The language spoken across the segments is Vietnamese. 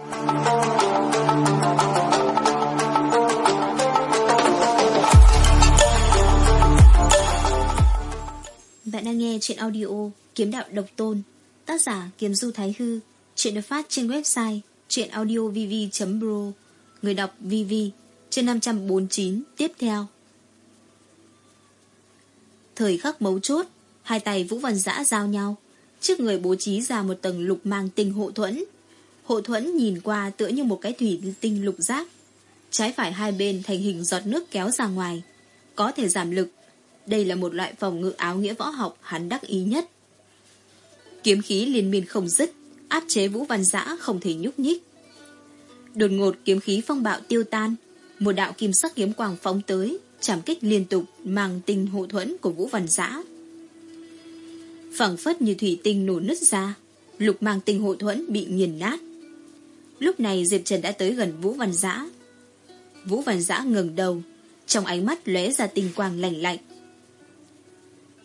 Bạn đang nghe chuyện audio Kiếm Đạo Độc Tôn, Tác giả Kiếm Du Thái Hư, Chuyện được phát trên website chuyenaudiovv.pro Người đọc VV Trên 549 tiếp theo. Thời khắc mấu chốt, Hai tay Vũ Văn Giã giao nhau, Trước người bố trí ra một tầng lục mang tình hộ thuẫn. Hộ thuẫn nhìn qua tựa như một cái thủy tinh lục giác Trái phải hai bên thành hình giọt nước kéo ra ngoài Có thể giảm lực đây là một loại phòng ngự áo nghĩa võ học hắn đắc ý nhất. Kiếm khí liên miên không dứt, áp chế Vũ Văn Giã không thể nhúc nhích. Đột ngột kiếm khí phong bạo tiêu tan, một đạo kim sắc kiếm quang phóng tới, chạm kích liên tục mang tinh hộ thuẫn của Vũ Văn Giã. phẳng phất như thủy tinh nổ nứt ra, lục mang tinh hộ thuẫn bị nghiền nát. Lúc này Diệp Trần đã tới gần Vũ Văn Giã. Vũ Văn Giã ngừng đầu, trong ánh mắt lóe ra tinh quang lạnh lạnh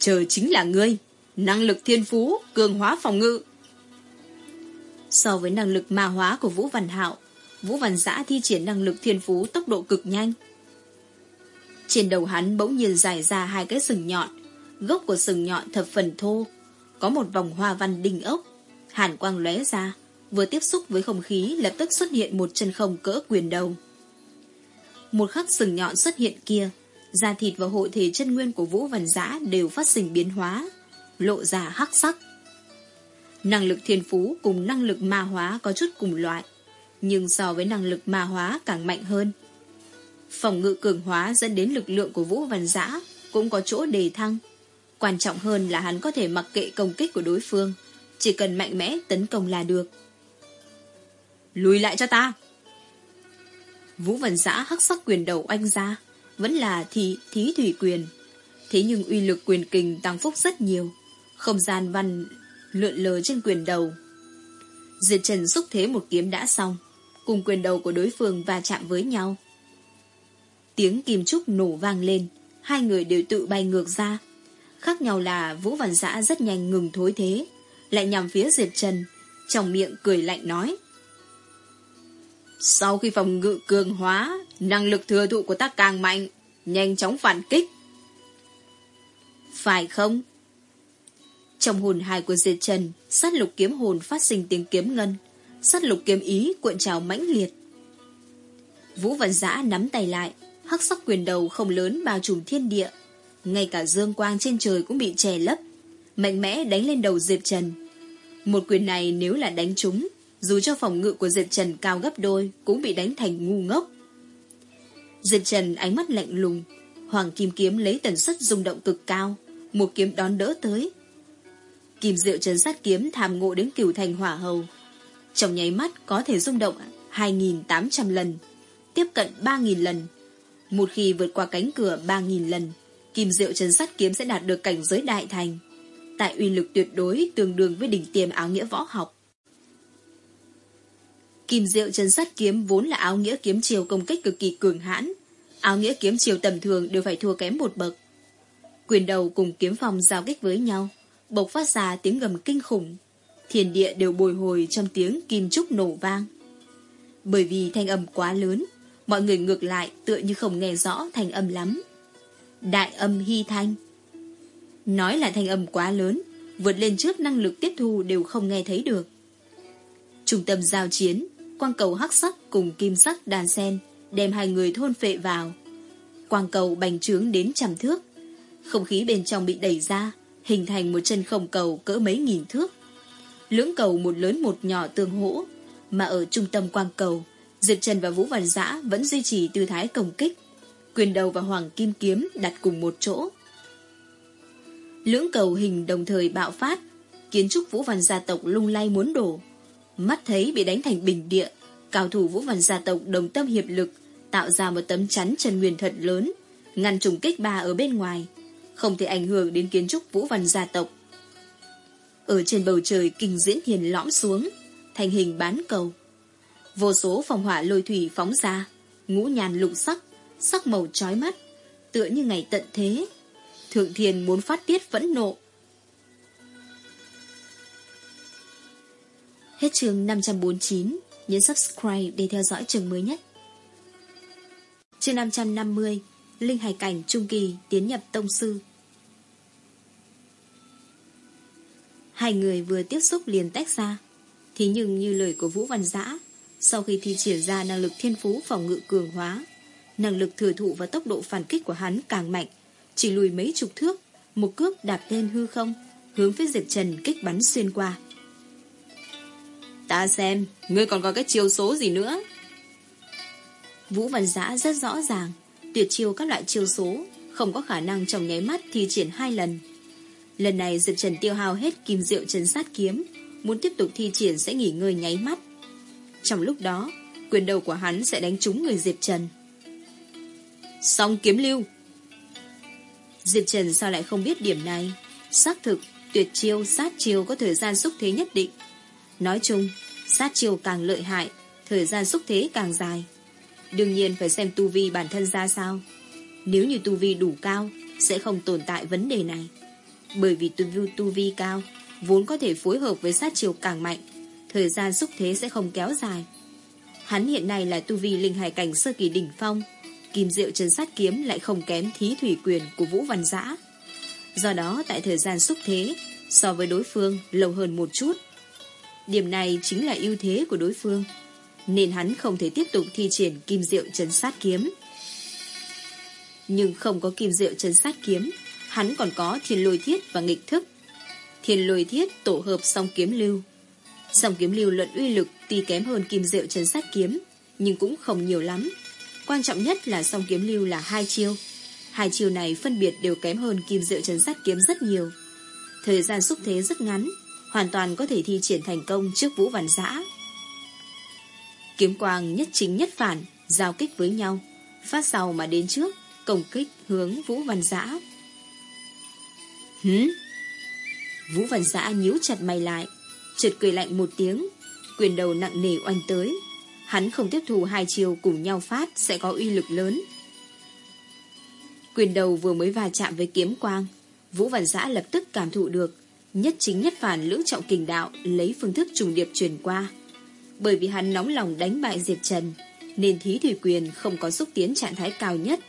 chờ chính là ngươi. Năng lực thiên phú, cường hóa phòng ngự. So với năng lực ma hóa của Vũ Văn Hạo, Vũ Văn Giã thi triển năng lực thiên phú tốc độ cực nhanh. Trên đầu hắn bỗng nhiên dài ra hai cái sừng nhọn, gốc của sừng nhọn thập phần thô, có một vòng hoa văn đinh ốc, hàn quang lóe ra, vừa tiếp xúc với không khí lập tức xuất hiện một chân không cỡ quyền đầu. Một khắc sừng nhọn xuất hiện kia, da thịt và hội thể chân nguyên của Vũ Văn Giã đều phát sinh biến hóa, lộ ra hắc sắc. Năng lực thiên phú cùng năng lực ma hóa có chút cùng loại, nhưng so với năng lực ma hóa càng mạnh hơn. Phòng ngự cường hóa dẫn đến lực lượng của Vũ Văn Giã cũng có chỗ đề thăng. Quan trọng hơn là hắn có thể mặc kệ công kích của đối phương, chỉ cần mạnh mẽ tấn công là được. Lùi lại cho ta! Vũ Văn Giã hắc sắc quyền đầu oanh ra, vẫn là thị thí thủy quyền. Thế nhưng uy lực quyền kình tăng phúc rất nhiều. Không gian văn lượn lờ trên quyền đầu. Diệt Trần xúc thế một kiếm đã xong, cùng quyền đầu của đối phương va chạm với nhau. Tiếng kim trúc nổ vang lên, hai người đều tự bay ngược ra. Khác nhau là Vũ Văn Giã rất nhanh ngừng thối thế, lại nhằm phía Diệp Trần, trong miệng cười lạnh nói. Sau khi phòng ngự cường hóa, năng lực thừa thụ của ta càng mạnh, nhanh chóng phản kích. Phải không? Trong hồn hài của Diệt Trần, sát lục kiếm hồn phát sinh tiếng kiếm ngân, sát lục kiếm ý cuộn trào mãnh liệt. Vũ Văn Giã nắm tay lại, hắc sắc quyền đầu không lớn bao trùm thiên địa, ngay cả dương quang trên trời cũng bị che lấp, mạnh mẽ đánh lên đầu Diệp Trần. Một quyền này nếu là đánh trúng, dù cho phòng ngự của Diệp Trần cao gấp đôi cũng bị đánh thành ngu ngốc. Diệp Trần ánh mắt lạnh lùng, Hoàng Kim Kiếm lấy tần suất rung động cực cao, một kiếm đón đỡ tới. Kim Diệu Trần sát kiếm tham ngộ đến cửu thành hỏa hầu. Trong nháy mắt có thể rung động 2.800 lần, tiếp cận 3.000 lần. Một khi vượt qua cánh cửa 3.000 lần, Kim Diệu Trần sát kiếm sẽ đạt được cảnh giới đại thành. Tại uy lực tuyệt đối tương đương với đỉnh tiềm áo nghĩa võ học. Kim diệu chân sát kiếm vốn là áo nghĩa kiếm chiều công kích cực kỳ cường hãn. Áo nghĩa kiếm chiều tầm thường đều phải thua kém một bậc. Quyền đầu cùng kiếm phòng giao kích với nhau, bộc phát ra tiếng gầm kinh khủng. Thiền địa đều bồi hồi trong tiếng kim trúc nổ vang. Bởi vì thanh âm quá lớn, mọi người ngược lại tựa như không nghe rõ thanh âm lắm. Đại âm hy thanh. Nói là thanh âm quá lớn, vượt lên trước năng lực tiếp thu đều không nghe thấy được. Trung tâm giao chiến, quang cầu hắc sắc cùng kim sắc đàn sen, đem hai người thôn phệ vào. Quang cầu bành trướng đến trăm thước. Không khí bên trong bị đẩy ra, hình thành một chân không cầu cỡ mấy nghìn thước. Lưỡng cầu một lớn một nhỏ tương hỗ, mà ở trung tâm quang cầu, Diệp Trần và Vũ Văn Giã vẫn duy trì tư thái công kích. Quyền đầu và Hoàng Kim Kiếm đặt cùng một chỗ. Lưỡng cầu hình đồng thời bạo phát, kiến trúc Vũ Văn gia tộc lung lay muốn đổ. Mắt thấy bị đánh thành bình địa, cao thủ Vũ Văn gia tộc đồng tâm hiệp lực, tạo ra một tấm chắn chân nguyên thật lớn, ngăn trùng kích ba ở bên ngoài, không thể ảnh hưởng đến kiến trúc Vũ Văn gia tộc. Ở trên bầu trời kinh diễn hiền lõm xuống, thành hình bán cầu. Vô số phòng hỏa lôi thủy phóng ra, ngũ nhàn lục sắc, sắc màu trói mắt, tựa như ngày tận thế. Thượng thiền muốn phát tiết phẫn nộ, Hết chương 549 nhấn subscribe để theo dõi trường mới nhất. Chương 550 Linh Hải Cảnh Trung Kỳ tiến nhập Tông Sư. Hai người vừa tiếp xúc liền tách ra. Thế nhưng như lời của Vũ Văn Giã, Sau khi thi triển ra năng lực thiên phú phòng ngự cường hóa, Năng lực thừa thụ và tốc độ phản kích của hắn càng mạnh, Chỉ lùi mấy chục thước, Một cước đạp lên hư không, Hướng phía Diệp Trần kích bắn xuyên qua. Ta xem, Ngươi còn có cái chiêu số gì nữa? Vũ Văn Giã rất rõ ràng, Tuyệt chiêu các loại chiêu số, Không có khả năng trong nháy mắt thi triển hai lần. Lần này Diệp Trần tiêu hao hết kim diệu trấn sát kiếm, Muốn tiếp tục thi triển sẽ nghỉ ngơi nháy mắt. Trong lúc đó, Quyền đầu của hắn sẽ đánh trúng người Diệp Trần. Song kiếm lưu. Diệp Trần sao lại không biết điểm này? Xác thực, Tuyệt chiêu, sát chiêu có thời gian xúc thế nhất định. Nói chung Sát chiêu càng lợi hại Thời gian xúc thế càng dài. Đương nhiên phải xem tu vi bản thân ra sao. Nếu như tu vi đủ cao Sẽ không tồn tại vấn đề này. Bởi vì tu vi, tu vi cao Vốn có thể phối hợp với sát chiều càng mạnh Thời gian xúc thế sẽ không kéo dài. Hắn hiện nay là tu vi linh hải cảnh sơ kỳ đỉnh phong Kim diệu chân sát kiếm lại không kém thí thủy quyền của Vũ Văn Giã. Do đó tại thời gian xúc thế So với đối phương lâu hơn một chút. Điểm này chính là ưu thế của đối phương nên hắn không thể tiếp tục thi triển kim diệu chấn sát kiếm. Nhưng không có kim diệu chấn sát kiếm, hắn còn có thiên lôi thiết và nghịch thức. Thiên lôi thiết tổ hợp song kiếm lưu. Song kiếm lưu luận uy lực tuy kém hơn kim diệu chấn sát kiếm, nhưng cũng không nhiều lắm. Quan trọng nhất là song kiếm lưu là hai chiêu. Hai chiêu này phân biệt đều kém hơn kim diệu chấn sát kiếm rất nhiều. Thời gian xúc thế rất ngắn, hoàn toàn có thể thi triển thành công trước Vũ Văn Giã. Kiếm quang nhất chính nhất phản, giao kích với nhau, phát sau mà đến trước, công kích hướng Vũ Văn Giã. Hứ? Vũ Văn Giã nhíu chặt mày lại, chợt cười lạnh một tiếng, quyền đầu nặng nề oanh tới. Hắn không tiếp thù hai chiều cùng nhau phát sẽ có uy lực lớn. Quyền đầu vừa mới va chạm với kiếm quang, Vũ Văn Giã lập tức cảm thụ được, nhất chính nhất phản lưỡng trọng kình đạo lấy phương thức trùng điệp truyền qua. Bởi vì hắn nóng lòng đánh bại Diệp Trần, Nên Thí Thủy Quyền không có xúc tiến trạng thái cao nhất.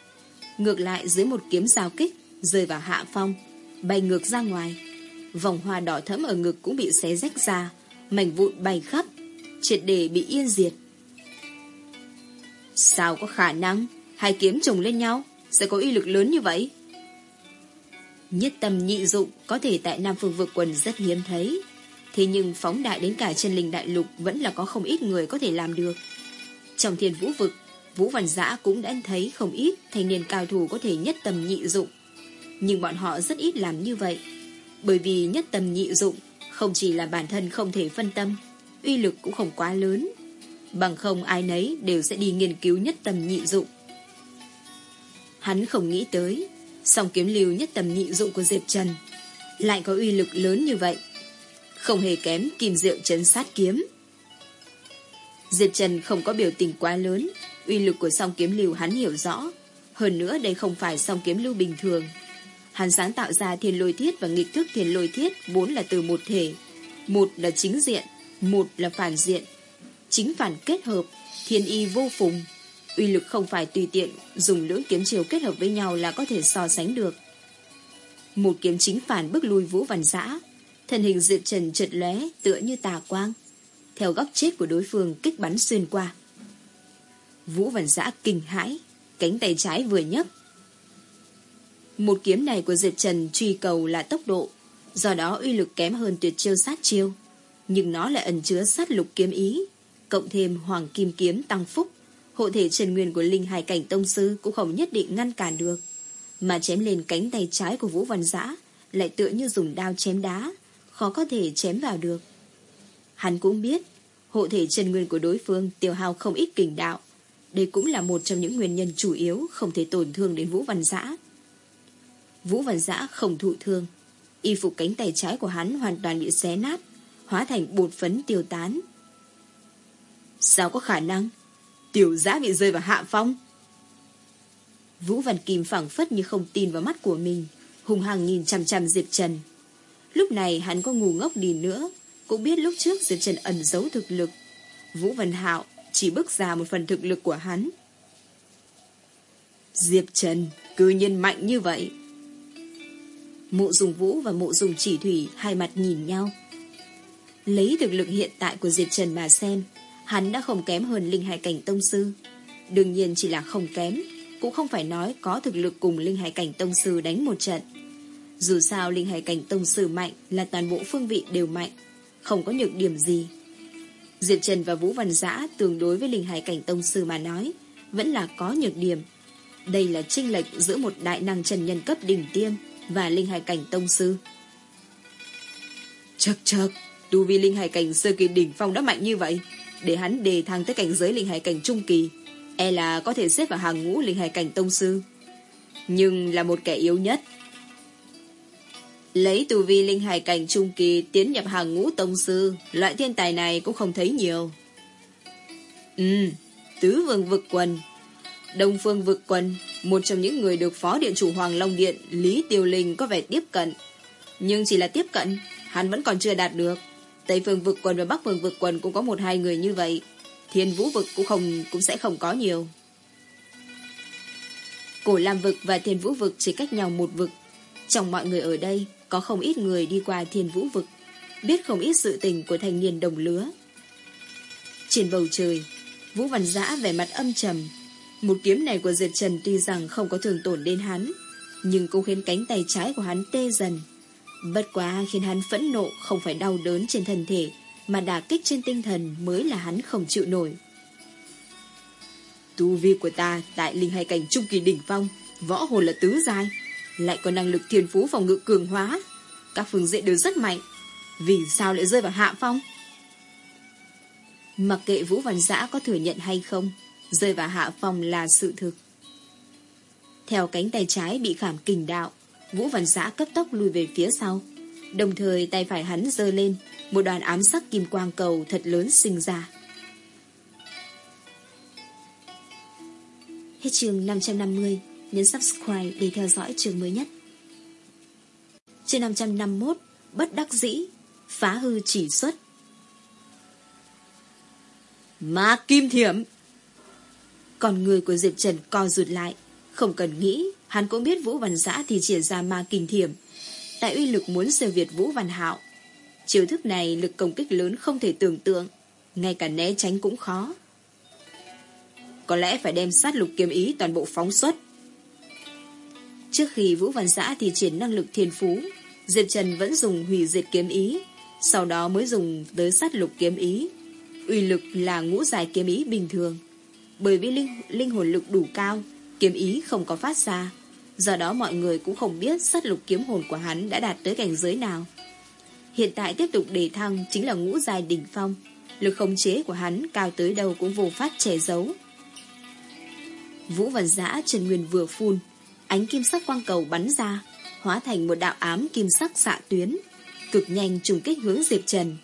Ngược lại, dưới một kiếm giao kích, Rơi vào hạ phong, Bay ngược ra ngoài. Vòng hoa đỏ thẫm ở ngực cũng bị xé rách ra, Mảnh vụn bay khắp, Triệt để bị yên diệt. Sao có khả năng? Hai kiếm trùng lên nhau, Sẽ có uy lực lớn như vậy? Nhất tâm nhị dụng Có thể tại Nam Phương vực quần rất hiếm thấy Thế nhưng phóng đại đến cả chân linh đại lục vẫn là có không ít người có thể làm được. Trong thiên vũ vực, Vũ Văn Giã cũng đã thấy không ít thanh niên cao thủ có thể nhất tâm nhị dụng. Nhưng bọn họ rất ít làm như vậy. Bởi vì nhất tâm nhị dụng không chỉ là bản thân không thể phân tâm, uy lực cũng không quá lớn. Bằng không ai nấy đều sẽ đi nghiên cứu nhất tâm nhị dụng. Hắn không nghĩ tới, song kiếm lưu nhất tầm nhị dụng của Diệp Trần lại có uy lực lớn như vậy không hề kém kim diệu chấn sát kiếm. Diệp Trần không có biểu tình quá lớn, uy lực của song kiếm lưu hắn hiểu rõ. Hơn nữa đây không phải song kiếm lưu bình thường. Hắn sáng tạo ra thiên lôi thiết và nghịch thức thiên lôi thiết vốn là từ một thể. Một là chính diện, một là phản diện. Chính phản kết hợp, thiên y vô phùng. Uy lực không phải tùy tiện, dùng lưỡng kiếm chiều kết hợp với nhau là có thể so sánh được. Một kiếm chính phản bức lui vũ văn giã, Thân hình Diệp Trần chật lóe tựa như tà quang. Theo góc chết của đối phương kích bắn xuyên qua. Vũ Văn Giã kinh hãi, cánh tay trái vừa nhấc. Một kiếm này của Diệp Trần truy cầu là tốc độ, do đó uy lực kém hơn tuyệt chiêu sát chiêu. Nhưng nó lại ẩn chứa sát lục kiếm ý, cộng thêm hoàng kim kiếm tăng phúc. Hộ thể trần nguyên của linh hải cảnh tông sư cũng không nhất định ngăn cản được. Mà chém lên cánh tay trái của Vũ Văn Giã lại tựa như dùng đao chém đá, khó có thể chém vào được. Hắn cũng biết, hộ thể trần nguyên của đối phương tiêu hao không ít kình đạo. Đây cũng là một trong những nguyên nhân chủ yếu không thể tổn thương đến Vũ Văn Giã. Vũ Văn Giã không thụ thương. Y phục cánh tay trái của hắn hoàn toàn bị xé nát, hóa thành bột phấn tiêu tán. Sao có khả năng? Tiểu giã bị rơi vào hạ phong. Vũ Văn Kim phẳng phất như không tin vào mắt của mình, hùng hăng nhìn chằm chằm Diệp Trần. Lúc này hắn có ngu ngốc đi nữa, cũng biết lúc trước Diệp Trần ẩn giấu thực lực. Vũ Văn Hạo chỉ bước ra một phần thực lực của hắn. Diệp Trần, cư nhiên mạnh như vậy. Mộ dùng Vũ và mộ dùng chỉ thủy hai mặt nhìn nhau. Lấy thực lực hiện tại của Diệp Trần mà xem, hắn đã không kém hơn Linh Hải Cảnh Tông Sư. Đương nhiên chỉ là không kém, cũng không phải nói có thực lực cùng Linh Hải Cảnh Tông Sư đánh một trận. Dù sao Linh Hải Cảnh Tông Sư mạnh là toàn bộ phương vị đều mạnh, không có nhược điểm gì. Diệp Trần và Vũ Văn Giã tương đối với Linh Hải Cảnh Tông Sư mà nói, vẫn là có nhược điểm. Đây là chênh lệch giữa một đại năng trần nhân cấp đỉnh tiêm và Linh Hải Cảnh Tông Sư. Chật chật, tu vi Linh Hải Cảnh Sơ Kỳ đỉnh phong đã mạnh như vậy, để hắn đề thăng tới cảnh giới Linh Hải Cảnh Trung Kỳ, e là có thể xếp vào hàng ngũ Linh Hải Cảnh Tông Sư. Nhưng là một kẻ yếu nhất, Lấy tu vi linh hải cảnh trung kỳ tiến nhập hàng ngũ tông sư, loại thiên tài này cũng không thấy nhiều. Ừ, tứ vương vực quần. Đông phương vực quần, một trong những người được phó điện chủ Hoàng Long Điện, Lý Tiêu Linh có vẻ tiếp cận. Nhưng chỉ là tiếp cận, hắn vẫn còn chưa đạt được. Tây phương vực quần và Bắc phương vực quần cũng có một hai người như vậy. Thiên vũ vực cũng không cũng sẽ không có nhiều. Cổ Lam vực và Thiên vũ vực chỉ cách nhau một vực. Trong mọi người ở đây, có không ít người đi qua thiên vũ vực, biết không ít sự tình của thanh niên đồng lứa. Trên bầu trời, Vũ Văn Giã vẻ mặt âm trầm. Một kiếm này của Diệt Trần tuy rằng không có thường tổn đến hắn, nhưng cũng khiến cánh tay trái của hắn tê dần. Bất quá khiến hắn phẫn nộ không phải đau đớn trên thân thể, mà đả kích trên tinh thần mới là hắn không chịu nổi. Tu vi của ta tại linh hai cảnh trung kỳ đỉnh phong, võ hồn là tứ giai, lại có năng lực thiên phú phòng ngự cường hóa. Các phương diện đều rất mạnh. Vì sao lại rơi vào hạ phong? Mặc kệ Vũ Văn Giã có thừa nhận hay không, rơi vào hạ phong là sự thực. Theo cánh tay trái bị khảm kình đạo, Vũ Văn Giã cấp tốc lùi về phía sau. Đồng thời tay phải hắn giơ lên, một đoàn ám sắc kim quang cầu thật lớn sinh ra. Hết chương 550 nhấn subscribe để theo dõi trường mới nhất. Trên 551, bất đắc dĩ, phá hư chỉ xuất. Ma kim thiểm! Còn người của Diệp Trần co rụt lại, không cần nghĩ, hắn cũng biết Vũ Văn Giã thì triển ra ma kinh thiểm. Tại uy lực muốn siêu việt Vũ Văn Hạo. Chiêu thức này lực công kích lớn không thể tưởng tượng, ngay cả né tránh cũng khó. Có lẽ phải đem sát lục kiếm ý toàn bộ phóng xuất. Trước khi Vũ Văn Giã thì triển năng lực thiên phú, Diệp Trần vẫn dùng hủy diệt kiếm ý, sau đó mới dùng tới sát lục kiếm ý. Uy lực là ngũ dài kiếm ý bình thường. Bởi vì linh, linh hồn lực đủ cao, kiếm ý không có phát ra. Do đó mọi người cũng không biết sát lục kiếm hồn của hắn đã đạt tới cảnh giới nào. Hiện tại tiếp tục đề thăng chính là ngũ dài đỉnh phong. Lực khống chế của hắn cao tới đâu cũng vô phát che giấu. Vũ Văn Giã Trần Nguyên vừa phun, Ánh kim sắc quang cầu bắn ra, hóa thành một đạo ám kim sắc xạ tuyến, cực nhanh trùng kích hướng Diệp Trần.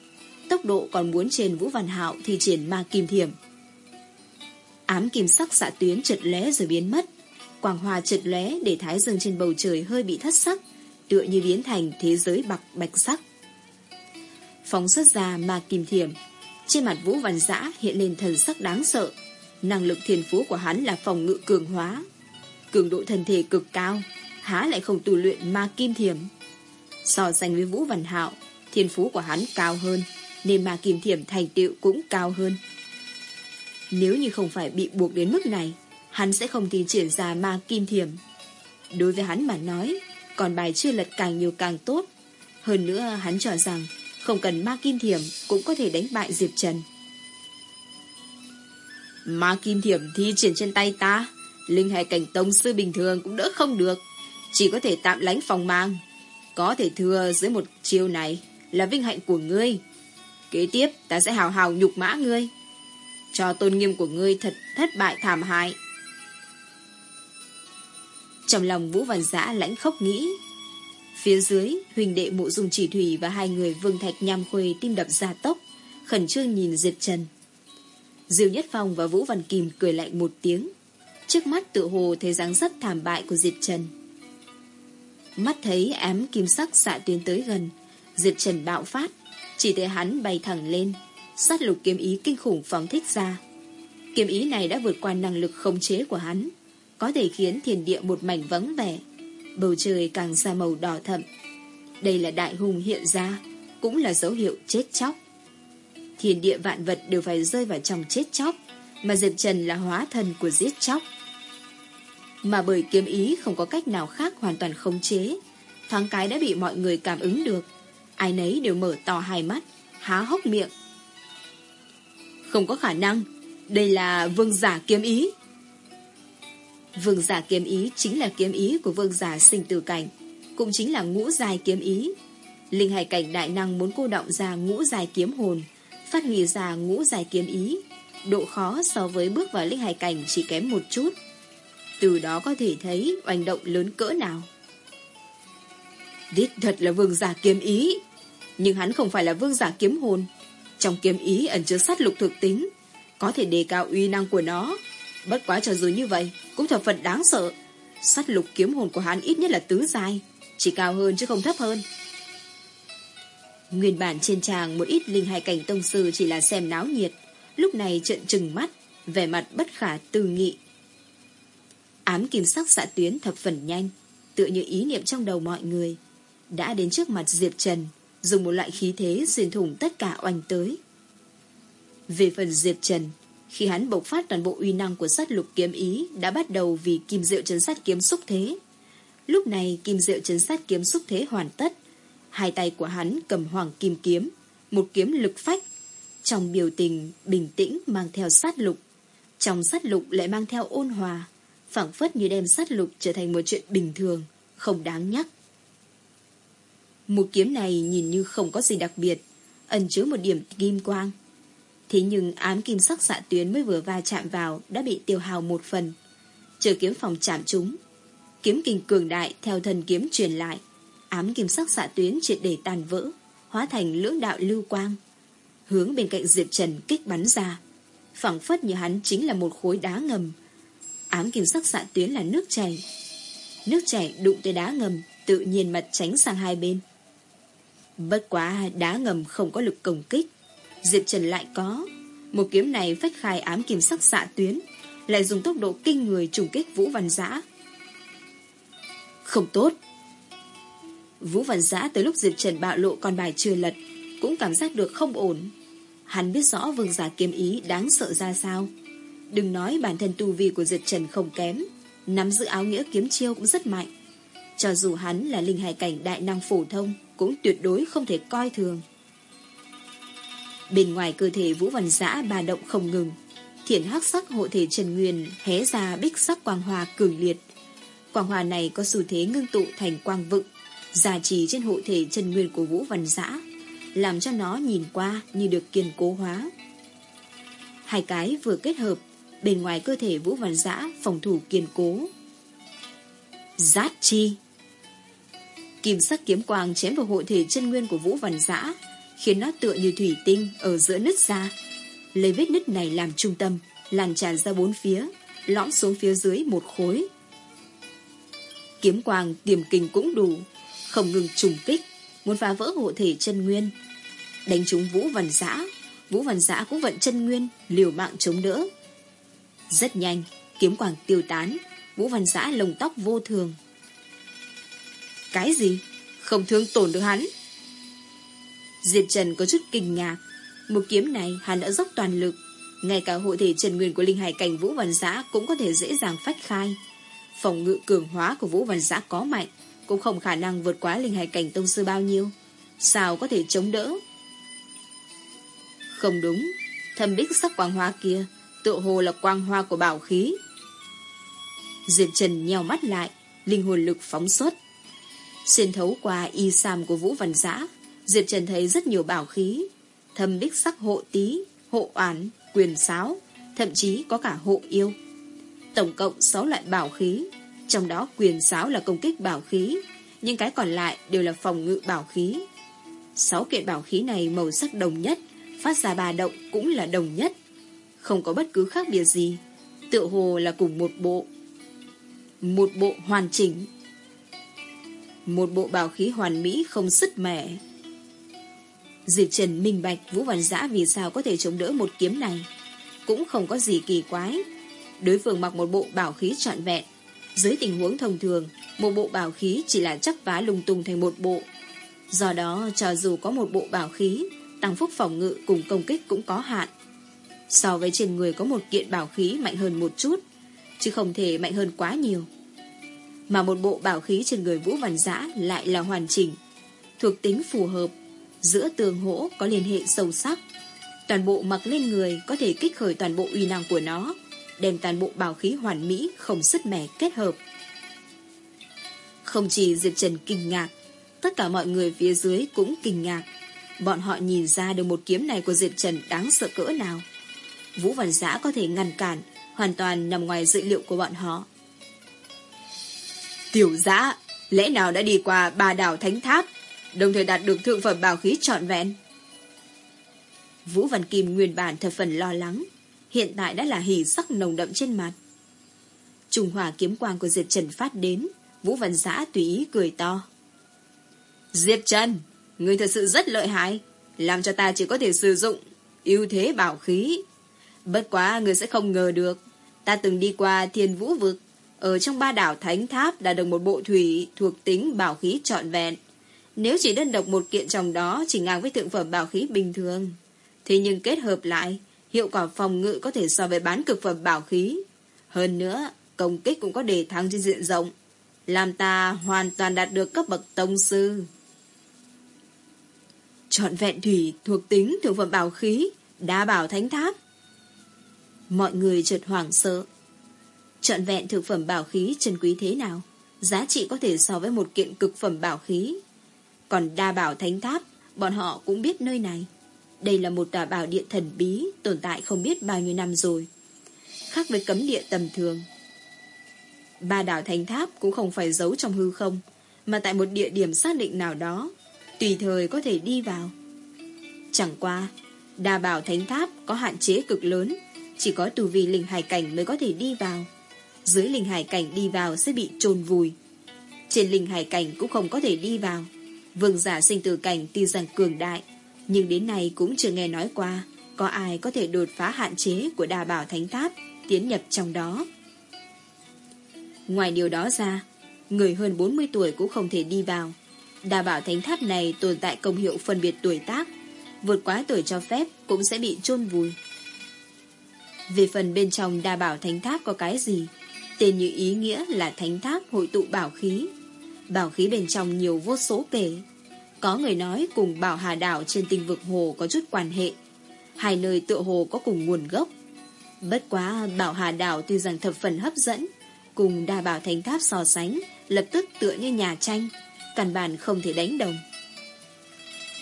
Tốc độ còn muốn trên Vũ Văn Hạo thì triển ma kim thiểm. Ám kim sắc xạ tuyến chợt lé rồi biến mất, quang hòa chợt lóe để thái dương trên bầu trời hơi bị thất sắc, tựa như biến thành thế giới bạc bạch sắc. Phóng xuất ra ma kim thiểm, trên mặt Vũ Văn Dã hiện lên thần sắc đáng sợ. Năng lực thiên phú của hắn là phòng ngự cường hóa, cường độ thân thể cực cao, há lại không tu luyện ma kim thiểm. So sánh với Vũ Văn Hạo, thiên phú của hắn cao hơn, nên ma kim thiểm thành tựu cũng cao hơn. Nếu như không phải bị buộc đến mức này, hắn sẽ không tin triển ra ma kim thiểm. Đối với hắn mà nói, còn bài chưa lật càng nhiều càng tốt. Hơn nữa hắn cho rằng không cần ma kim thiểm cũng có thể đánh bại Diệp Trần. Ma kim thiểm thi triển trên tay ta Linh hải cảnh tông sư bình thường cũng đỡ không được. Chỉ có thể tạm lánh phòng mang. Có thể thưa dưới một chiêu này là vinh hạnh của ngươi. Kế tiếp ta sẽ hào hào nhục mã ngươi. Cho tôn nghiêm của ngươi thật thất bại thảm hại. Trong lòng Vũ Văn Giã lãnh khóc nghĩ. Phía dưới, huỳnh đệ mộ dùng chỉ thủy và hai người vương thạch nham khuê tim đập ra tốc, khẩn trương nhìn Diệp Trần. Diêu Nhất Phong và Vũ Văn Kim cười lạnh một tiếng, Trước mắt tự hồ thấy dáng rất thảm bại của Diệp Trần. Mắt thấy ám kim sắc xạ tuyến tới gần, Diệp Trần bạo phát, chỉ thấy hắn bay thẳng lên, sát lục kiếm ý kinh khủng phóng thích ra. Kiếm ý này đã vượt qua năng lực khống chế của hắn, có thể khiến thiên địa một mảnh vắng vẻ, bầu trời càng ra màu đỏ thẫm. Đây là đại hùng hiện ra, cũng là dấu hiệu chết chóc. Thiên địa vạn vật đều phải rơi vào trong chết chóc, mà Diệp Trần là hóa thần của giết chóc. Mà bởi kiếm ý không có cách nào khác hoàn toàn khống chế, thoáng cái đã bị mọi người cảm ứng được. Ai nấy đều mở to hai mắt, há hốc miệng. Không có khả năng, đây là vương giả kiếm ý. Vương giả kiếm ý chính là kiếm ý của vương giả sinh tử cảnh, cũng chính là ngũ dài kiếm ý. Linh hải cảnh đại năng muốn cô động ra ngũ dài kiếm hồn, phát huy ra ngũ dài kiếm ý. Độ khó so với bước vào linh hải cảnh chỉ kém một chút. Từ đó có thể thấy oanh động lớn cỡ nào. Đích thật là vương giả kiếm ý. Nhưng hắn không phải là vương giả kiếm hồn. Trong kiếm ý ẩn chứa sát lục thực tính, có thể đề cao uy năng của nó. Bất quá cho dù như vậy, cũng thập phần đáng sợ. Sát lục kiếm hồn của hắn ít nhất là tứ dài, chỉ cao hơn chứ không thấp hơn. Nguyên bản trên tràng một ít linh hải cảnh tông sư chỉ là xem náo nhiệt, lúc này trợn trừng mắt, vẻ mặt bất khả tư nghị. Ám kim sắc xạ tuyến thập phần nhanh, tựa như ý niệm trong đầu mọi người, đã đến trước mặt Diệp Trần, dùng một loại khí thế xuyên thủng tất cả oanh tới. Về phần Diệp Trần, khi hắn bộc phát toàn bộ uy năng của sát lục kiếm ý đã bắt đầu vì kim diệu chấn sát kiếm xúc thế. Lúc này kim diệu chấn sát kiếm xúc thế hoàn tất. Hai tay của hắn cầm hoàng kim kiếm, một kiếm lực phách. Trong biểu tình bình tĩnh mang theo sát lục. Trong sát lục lại mang theo ôn hòa, phảng phất như đem sát lục trở thành một chuyện bình thường, không đáng nhắc. Một kiếm này nhìn như không có gì đặc biệt, ẩn chứa một điểm kim quang. Thế nhưng ám kim sắc xạ tuyến mới vừa va chạm vào đã bị tiêu hào một phần. Chờ kiếm phòng chạm chúng. Kiếm kinh cường đại theo thần kiếm truyền lại. Ám kim sắc xạ tuyến triệt để tàn vỡ, hóa thành lưỡng đạo lưu quang. Hướng bên cạnh Diệp Trần kích bắn ra. phẳng phất như hắn chính là một khối đá ngầm. Ám kim sắc xạ tuyến là nước chảy. Nước chảy đụng tới đá ngầm, tự nhiên mặt tránh sang hai bên. Bất quá đá ngầm không có lực công kích Diệp Trần lại có. Một kiếm này phách khai ám kim sắc xạ tuyến, Lại dùng tốc độ kinh người trùng kích Vũ Văn Giã. Không tốt. Vũ Văn Giã tới lúc Diệp Trần bạo lộ con bài chưa lật, Cũng cảm giác được không ổn. Hắn biết rõ vương giả kiếm ý đáng sợ ra sao. Đừng nói bản thân tu vi của Diệp Trần không kém, Nắm giữ áo nghĩa kiếm chiêu cũng rất mạnh. Cho dù hắn là linh hài cảnh đại năng phổ thông, Cũng tuyệt đối không thể coi thường. Bên ngoài cơ thể Vũ Văn Giã bà động không ngừng. Thiển hắc sắc hộ thể Trần Nguyên hé ra bích sắc quang hòa cường liệt. Quang hòa này có xu thế ngưng tụ thành quang vựng, già trì trên hộ thể Trần Nguyên của Vũ Văn Giã, làm cho nó nhìn qua như được kiên cố hóa. Hai cái vừa kết hợp, bên ngoài cơ thể Vũ Văn Giã phòng thủ kiên cố. Giát chi Kim sắc kiếm quang chém vào hộ thể chân nguyên của Vũ Văn Giã, khiến nó tựa như thủy tinh ở giữa nứt ra. Lấy vết nứt này làm trung tâm, lan tràn ra bốn phía, lõm xuống phía dưới một khối. Kiếm quang tiềm kình cũng đủ, không ngừng trùng kích, muốn phá vỡ hộ thể chân nguyên. Đánh trúng Vũ Văn Giã, Vũ Văn Giã cũng vận chân nguyên, liều mạng chống đỡ. Rất nhanh, kiếm quang tiêu tán, Vũ Văn Giã lồng tóc vô thường. Cái gì? Không thương tổn được hắn. Diệp Trần có chút kinh ngạc. Một kiếm này hắn đã dốc toàn lực. Ngay cả hộ thể trần nguyên của linh hải cảnh Vũ Văn Giã cũng có thể dễ dàng phách khai. Phòng ngự cường hóa của Vũ Văn Giã có mạnh, cũng không khả năng vượt quá linh hải cảnh tông sư bao nhiêu. Sao có thể chống đỡ? Không đúng, thâm bích sắc quang hoa kia, tựa hồ là quang hoa của bảo khí. Diệp Trần nheo mắt lại, linh hồn lực phóng xuất. Xuyên thấu qua y sam của Vũ Văn Giã, Diệp Trần thấy rất nhiều bảo khí, thâm bích sắc hộ tí, hộ oán, quyền sáo, thậm chí có cả hộ yêu. Tổng cộng 6 loại bảo khí, trong đó quyền sáo là công kích bảo khí, nhưng cái còn lại đều là phòng ngự bảo khí. 6 kiện bảo khí này màu sắc đồng nhất, phát ra ba động cũng là đồng nhất. Không có bất cứ khác biệt gì, tựa hồ là cùng một bộ. Một bộ hoàn chỉnh. Một bộ bảo khí hoàn mỹ không sứt mẻ, Diệp Trần minh bạch Vũ Văn Giã vì sao có thể chống đỡ một kiếm này. Cũng không có gì kỳ quái. Đối phương mặc một bộ bảo khí trọn vẹn. Dưới tình huống thông thường, một bộ bảo khí chỉ là chắc vá lung tung thành một bộ. Do đó, cho dù có một bộ bảo khí, tăng phúc phòng ngự cùng công kích cũng có hạn. So với trên người có một kiện bảo khí mạnh hơn một chút, chứ không thể mạnh hơn quá nhiều. Mà một bộ bảo khí trên người Vũ Văn Giã lại là hoàn chỉnh, thuộc tính phù hợp, giữa tường hỗ có liên hệ sâu sắc. Toàn bộ mặc lên người có thể kích khởi toàn bộ uy năng của nó, đem toàn bộ bảo khí hoàn mỹ không sứt mẻ kết hợp. Không chỉ Diệp Trần kinh ngạc, tất cả mọi người phía dưới cũng kinh ngạc. Bọn họ nhìn ra được một kiếm này của Diệp Trần đáng sợ cỡ nào. Vũ Văn Giã có thể ngăn cản, hoàn toàn nằm ngoài dự liệu của bọn họ. Tiểu giã, lẽ nào đã đi qua ba đảo thánh tháp, đồng thời đạt được thượng phẩm bảo khí trọn vẹn? Vũ Văn Kim nguyên bản thật phần lo lắng, hiện tại đã là hỉ sắc nồng đậm trên mặt. Trung hòa kiếm quang của Diệp Trần phát đến, Vũ Văn Giã tùy ý cười to. Diệp Trần, người thật sự rất lợi hại, làm cho ta chỉ có thể sử dụng ưu thế bảo khí. Bất quá người sẽ không ngờ được, ta từng đi qua thiên vũ vực, ở trong ba đảo Thánh Tháp đã được một bộ thủy thuộc tính bảo khí trọn vẹn. Nếu chỉ đơn độc một kiện trong đó chỉ ngang với thượng phẩm bảo khí bình thường. Thế nhưng kết hợp lại, hiệu quả phòng ngự có thể so với bán cực phẩm bảo khí. Hơn nữa, công kích cũng có đề thăng trên diện rộng. Làm ta hoàn toàn đạt được cấp bậc tông sư. Chọn vẹn thủy thuộc tính thượng phẩm bảo khí, đa bảo thánh tháp. Mọi người chợt hoảng sợ. Chọn vẹn thực phẩm bảo khí trân quý thế nào? Giá trị có thể so với một kiện cực phẩm bảo khí. Còn đa bảo thánh tháp, bọn họ cũng biết nơi này. Đây là một tòa bảo điện thần bí, tồn tại không biết bao nhiêu năm rồi. Khác với cấm địa tầm thường. Ba đảo thánh tháp cũng không phải giấu trong hư không, mà tại một địa điểm xác định nào đó, tùy thời có thể đi vào. Chẳng qua, đa bảo thánh tháp có hạn chế cực lớn, chỉ có tù vi linh hải cảnh mới có thể đi vào. Dưới linh hải cảnh đi vào sẽ bị trồn vùi. Trên linh hải cảnh cũng không có thể đi vào. Vương giả sinh tử cảnh tuy rằng cường đại, nhưng đến nay cũng chưa nghe nói qua có ai có thể đột phá hạn chế của đà bảo thánh tháp tiến nhập trong đó. Ngoài điều đó ra, người hơn 40 tuổi cũng không thể đi vào. Đà bảo thánh tháp này tồn tại công hiệu phân biệt tuổi tác, vượt quá tuổi cho phép cũng sẽ bị chôn vùi. Về phần bên trong đà bảo thánh tháp có cái gì? Tên như ý nghĩa là thánh tháp hội tụ bảo khí. Bảo khí bên trong nhiều vô số kể. Có người nói cùng bảo hà đảo trên tinh vực hồ có chút quan hệ. Hai nơi tựa hồ có cùng nguồn gốc. Bất quá bảo hà đảo tuy rằng thập phần hấp dẫn, cùng đa bảo thánh tháp so sánh, lập tức tựa như nhà tranh, căn bản không thể đánh đồng.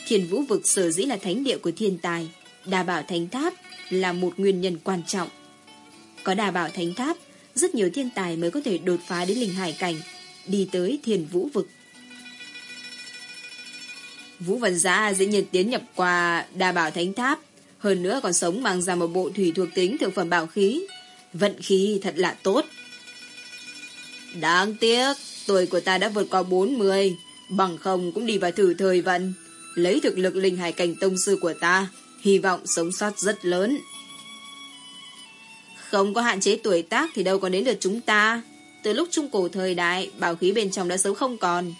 Thiên vũ vực sở dĩ là thánh địa của thiên tài, đa bảo thánh tháp là một nguyên nhân quan trọng. Có đa bảo thánh tháp, rất nhiều thiên tài mới có thể đột phá đến linh hải cảnh, đi tới thiền vũ vực. Vũ Văn Giá dĩ nhiên tiến nhập qua đa bảo thánh tháp, hơn nữa còn sống mang ra một bộ thủy thuộc tính thượng phẩm bảo khí. Vận khí thật là tốt. Đáng tiếc, tuổi của ta đã vượt qua 40, bằng không cũng đi vào thử thời vận, lấy thực lực linh hải cảnh tông sư của ta, hy vọng sống sót rất lớn. Không có hạn chế tuổi tác thì đâu có đến được chúng ta. Từ lúc trung cổ thời đại, bảo khí bên trong đã xấu không còn.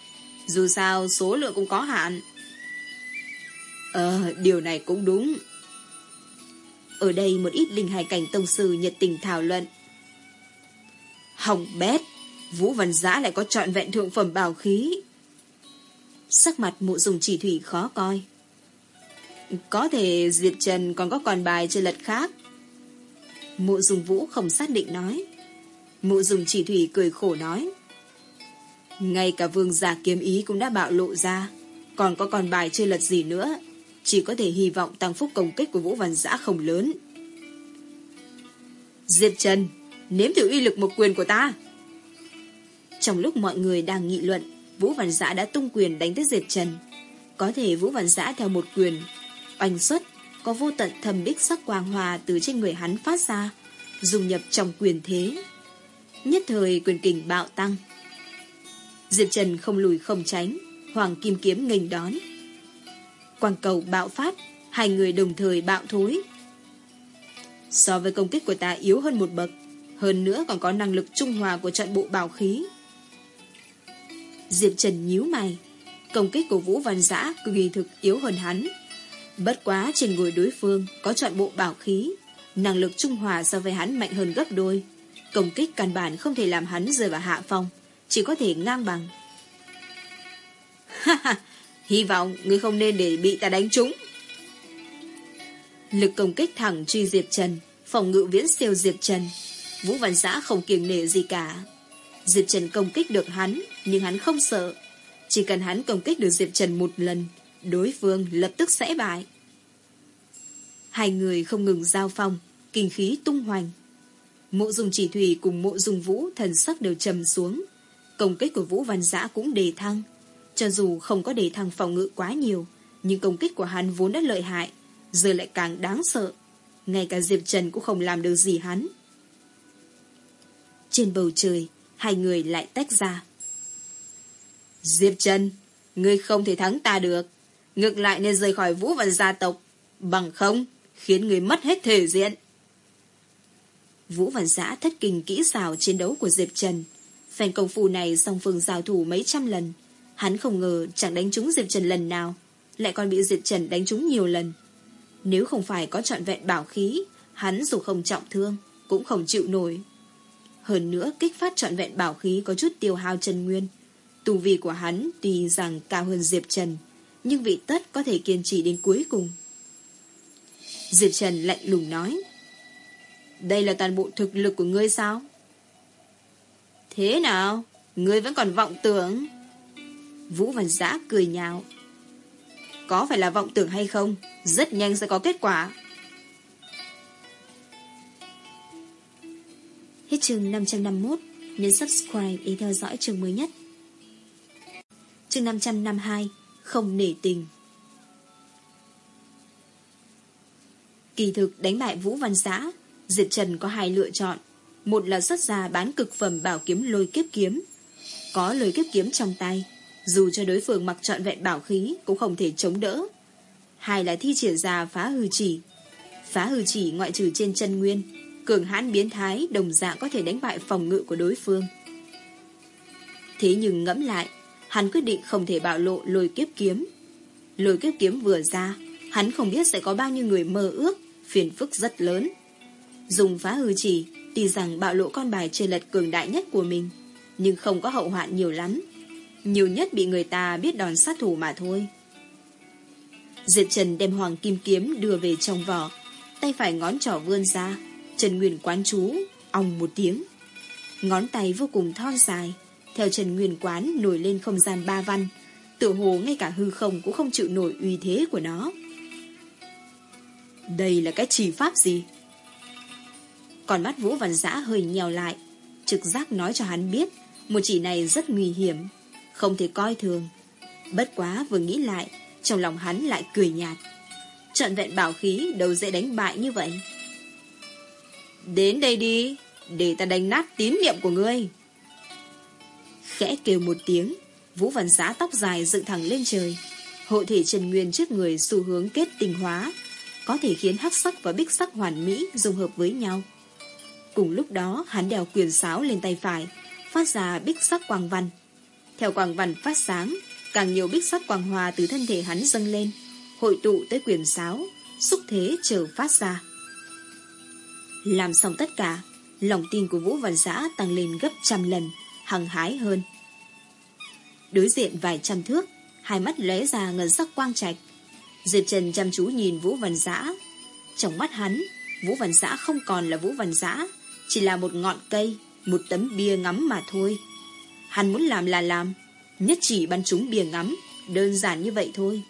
Dù sao, số lượng cũng có hạn. Ờ, điều này cũng đúng. Ở đây một ít linh hải cảnh tông sư nhiệt tình thảo luận. Hồng bét, Vũ Văn Giã lại có trọn vẹn thượng phẩm bảo khí. Sắc mặt mụ dùng chỉ thủy khó coi. Có thể Diệp Trần còn có còn bài chơi lật khác. Mụ dùng vũ không xác định nói. Mụ dùng chỉ thủy cười khổ nói. Ngay cả vương giả kiếm ý cũng đã bạo lộ ra. Còn có còn bài chơi lật gì nữa. Chỉ có thể hy vọng tăng phúc công kích của Vũ Văn Giã không lớn. Diệp Trần, nếm thử uy lực một quyền của ta. Trong lúc mọi người đang nghị luận, Vũ Văn Giã đã tung quyền đánh tới Diệp Trần. Có thể Vũ Văn Giã theo một quyền oanh xuất, có vô tận thầm bích sắc quang hòa từ trên người hắn phát ra, dùng nhập trong quyền thế. Nhất thời quyền kình bạo tăng. Diệp Trần không lùi không tránh, Hoàng Kim Kiếm nghênh đón. Quang cầu bạo phát, hai người đồng thời bạo thối. So với công kích của ta yếu hơn một bậc, hơn nữa còn có năng lực trung hòa của trận bộ bảo khí. Diệp Trần nhíu mày, công kích của Vũ Văn Giã kỳ thực yếu hơn hắn. Bất quá trên người đối phương có trận bộ bảo khí, năng lực trung hòa so với hắn mạnh hơn gấp đôi. Công kích căn bản không thể làm hắn rơi vào hạ phong, chỉ có thể ngang bằng. Ha ha, hy vọng ngươi không nên để bị ta đánh trúng. Lực công kích thẳng truy Diệp Trần, phòng ngự viễn siêu Diệp Trần. Vũ Văn Giã không kiềng nể gì cả. Diệp Trần công kích được hắn, nhưng hắn không sợ. Chỉ cần hắn công kích được Diệp Trần một lần, đối phương lập tức sẽ bại. Hai người không ngừng giao phong, kinh khí tung hoành. Mộ dùng chỉ thủy cùng mộ dùng vũ thần sắc đều trầm xuống. Công kích của Vũ Văn Giã cũng đề thăng. Cho dù không có đề thăng phòng ngự quá nhiều, nhưng công kích của hắn vốn đã lợi hại, giờ lại càng đáng sợ. Ngay cả Diệp Trần cũng không làm được gì hắn. Trên bầu trời, hai người lại tách ra. Diệp Trần, ngươi không thể thắng ta được. Ngược lại nên rời khỏi vũ văn gia tộc. Bằng không, khiến người mất hết thể diện. Vũ Văn Giã thất kinh kỹ xảo chiến đấu của Diệp Trần. Phen công phu này song phương giao thủ mấy trăm lần. Hắn không ngờ chẳng đánh trúng Diệp Trần lần nào, lại còn bị Diệp Trần đánh trúng nhiều lần. Nếu không phải có trọn vẹn bảo khí, hắn dù không trọng thương, cũng không chịu nổi. Hơn nữa, kích phát trọn vẹn bảo khí có chút tiêu hao chân nguyên. Tù vi của hắn tuy rằng cao hơn Diệp Trần, nhưng vị tất có thể kiên trì đến cuối cùng. Diệp Trần lạnh lùng nói. Đây là toàn bộ thực lực của ngươi sao? Thế nào? Ngươi vẫn còn vọng tưởng? Vũ Văn Giã cười nhạo. Có phải là vọng tưởng hay không? Rất nhanh sẽ có kết quả. Hết chương 551, nhấn subscribe để theo dõi chương mới nhất. Chương 552, không nể tình. Kỳ thực đánh bại Vũ Văn Giã, Diệp Trần có hai lựa chọn. Một là xuất ra bán cực phẩm bảo kiếm lôi kiếp kiếm. Có lôi kiếp kiếm trong tay, dù cho đối phương mặc trọn vẹn bảo khí cũng không thể chống đỡ. Hai là thi triển ra phá hư chỉ. Phá hư chỉ ngoại trừ trên chân nguyên, cường hãn biến thái đồng dạng có thể đánh bại phòng ngự của đối phương. Thế nhưng ngẫm lại, hắn quyết định không thể bạo lộ lôi kiếp kiếm. Lôi kiếp kiếm vừa ra, hắn không biết sẽ có bao nhiêu người mơ ước, phiền phức rất lớn. Dùng phá hư chỉ, tuy rằng bạo lộ con bài chơi lật cường đại nhất của mình, nhưng không có hậu hoạn nhiều lắm. Nhiều nhất bị người ta biết đòn sát thủ mà thôi. Diệp Trần đem hoàng kim kiếm đưa về trong vỏ, tay phải ngón trỏ vươn ra, Trần Nguyên quán chú, ong một tiếng. Ngón tay vô cùng thon dài, theo Trần Nguyên quán nổi lên không gian ba văn, tựa hồ ngay cả hư không cũng không chịu nổi uy thế của nó. Đây là cái chỉ pháp gì? Còn mắt Vũ Văn Giã hơi nhèo lại, trực giác nói cho hắn biết, một chỉ này rất nguy hiểm, không thể coi thường. Bất quá vừa nghĩ lại, trong lòng hắn lại cười nhạt. Trận vẹn bảo khí đâu dễ đánh bại như vậy. Đến đây đi, để ta đánh nát tín niệm của ngươi. Khẽ kêu một tiếng, Vũ Văn Giã tóc dài dựng thẳng lên trời. Hộ thể Trần Nguyên trước người xu hướng kết tinh hóa, có thể khiến hắc sắc và bích sắc hoàn mỹ dung hợp với nhau. Cùng lúc đó, hắn đèo quyền sáo lên tay phải, phát ra bích sắc quang văn. Theo quang văn phát sáng, càng nhiều bích sắc quang hòa từ thân thể hắn dâng lên, hội tụ tới quyền sáo, xúc thế chờ phát ra. Làm xong tất cả, lòng tin của Vũ Văn Giã tăng lên gấp trăm lần, hằng hái hơn. Đối diện vài trăm thước, hai mắt lóe ra ngân sắc quang trạch. Diệp Trần chăm chú nhìn Vũ Văn Giã. Trong mắt hắn, Vũ Văn Giã không còn là Vũ Văn Giã, chỉ là một ngọn cây, một tấm bia ngắm mà thôi. Hắn muốn làm là làm, nhất chỉ bắn trúng bia ngắm, đơn giản như vậy thôi.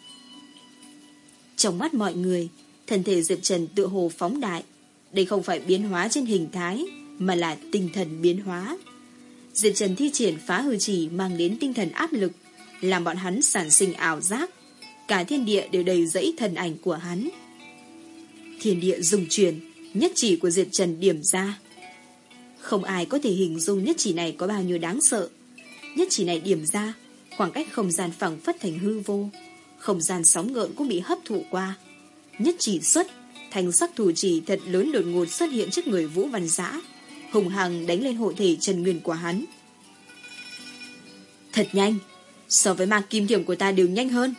Trong mắt mọi người, thân thể Diệp Trần tựa hồ phóng đại. Đây không phải biến hóa trên hình thái, mà là tinh thần biến hóa. Diệp Trần thi triển phá hư chỉ mang đến tinh thần áp lực, làm bọn hắn sản sinh ảo giác. Cả thiên địa đều đầy dẫy thần ảnh của hắn. Thiên địa dùng truyền, nhất chỉ của Diệp Trần điểm ra. Không ai có thể hình dung nhất chỉ này có bao nhiêu đáng sợ. Nhất chỉ này điểm ra, khoảng cách không gian phẳng phất thành hư vô. không gian sóng ngợn cũng bị hấp thụ qua. Nhất chỉ xuất, thành sắc thủ chỉ thật lớn đột ngột xuất hiện trước người Vũ Văn Giã, hùng hằng đánh lên hộ thể Trần Nguyên của hắn. Thật nhanh, so với ma kim thiểm của ta đều nhanh hơn.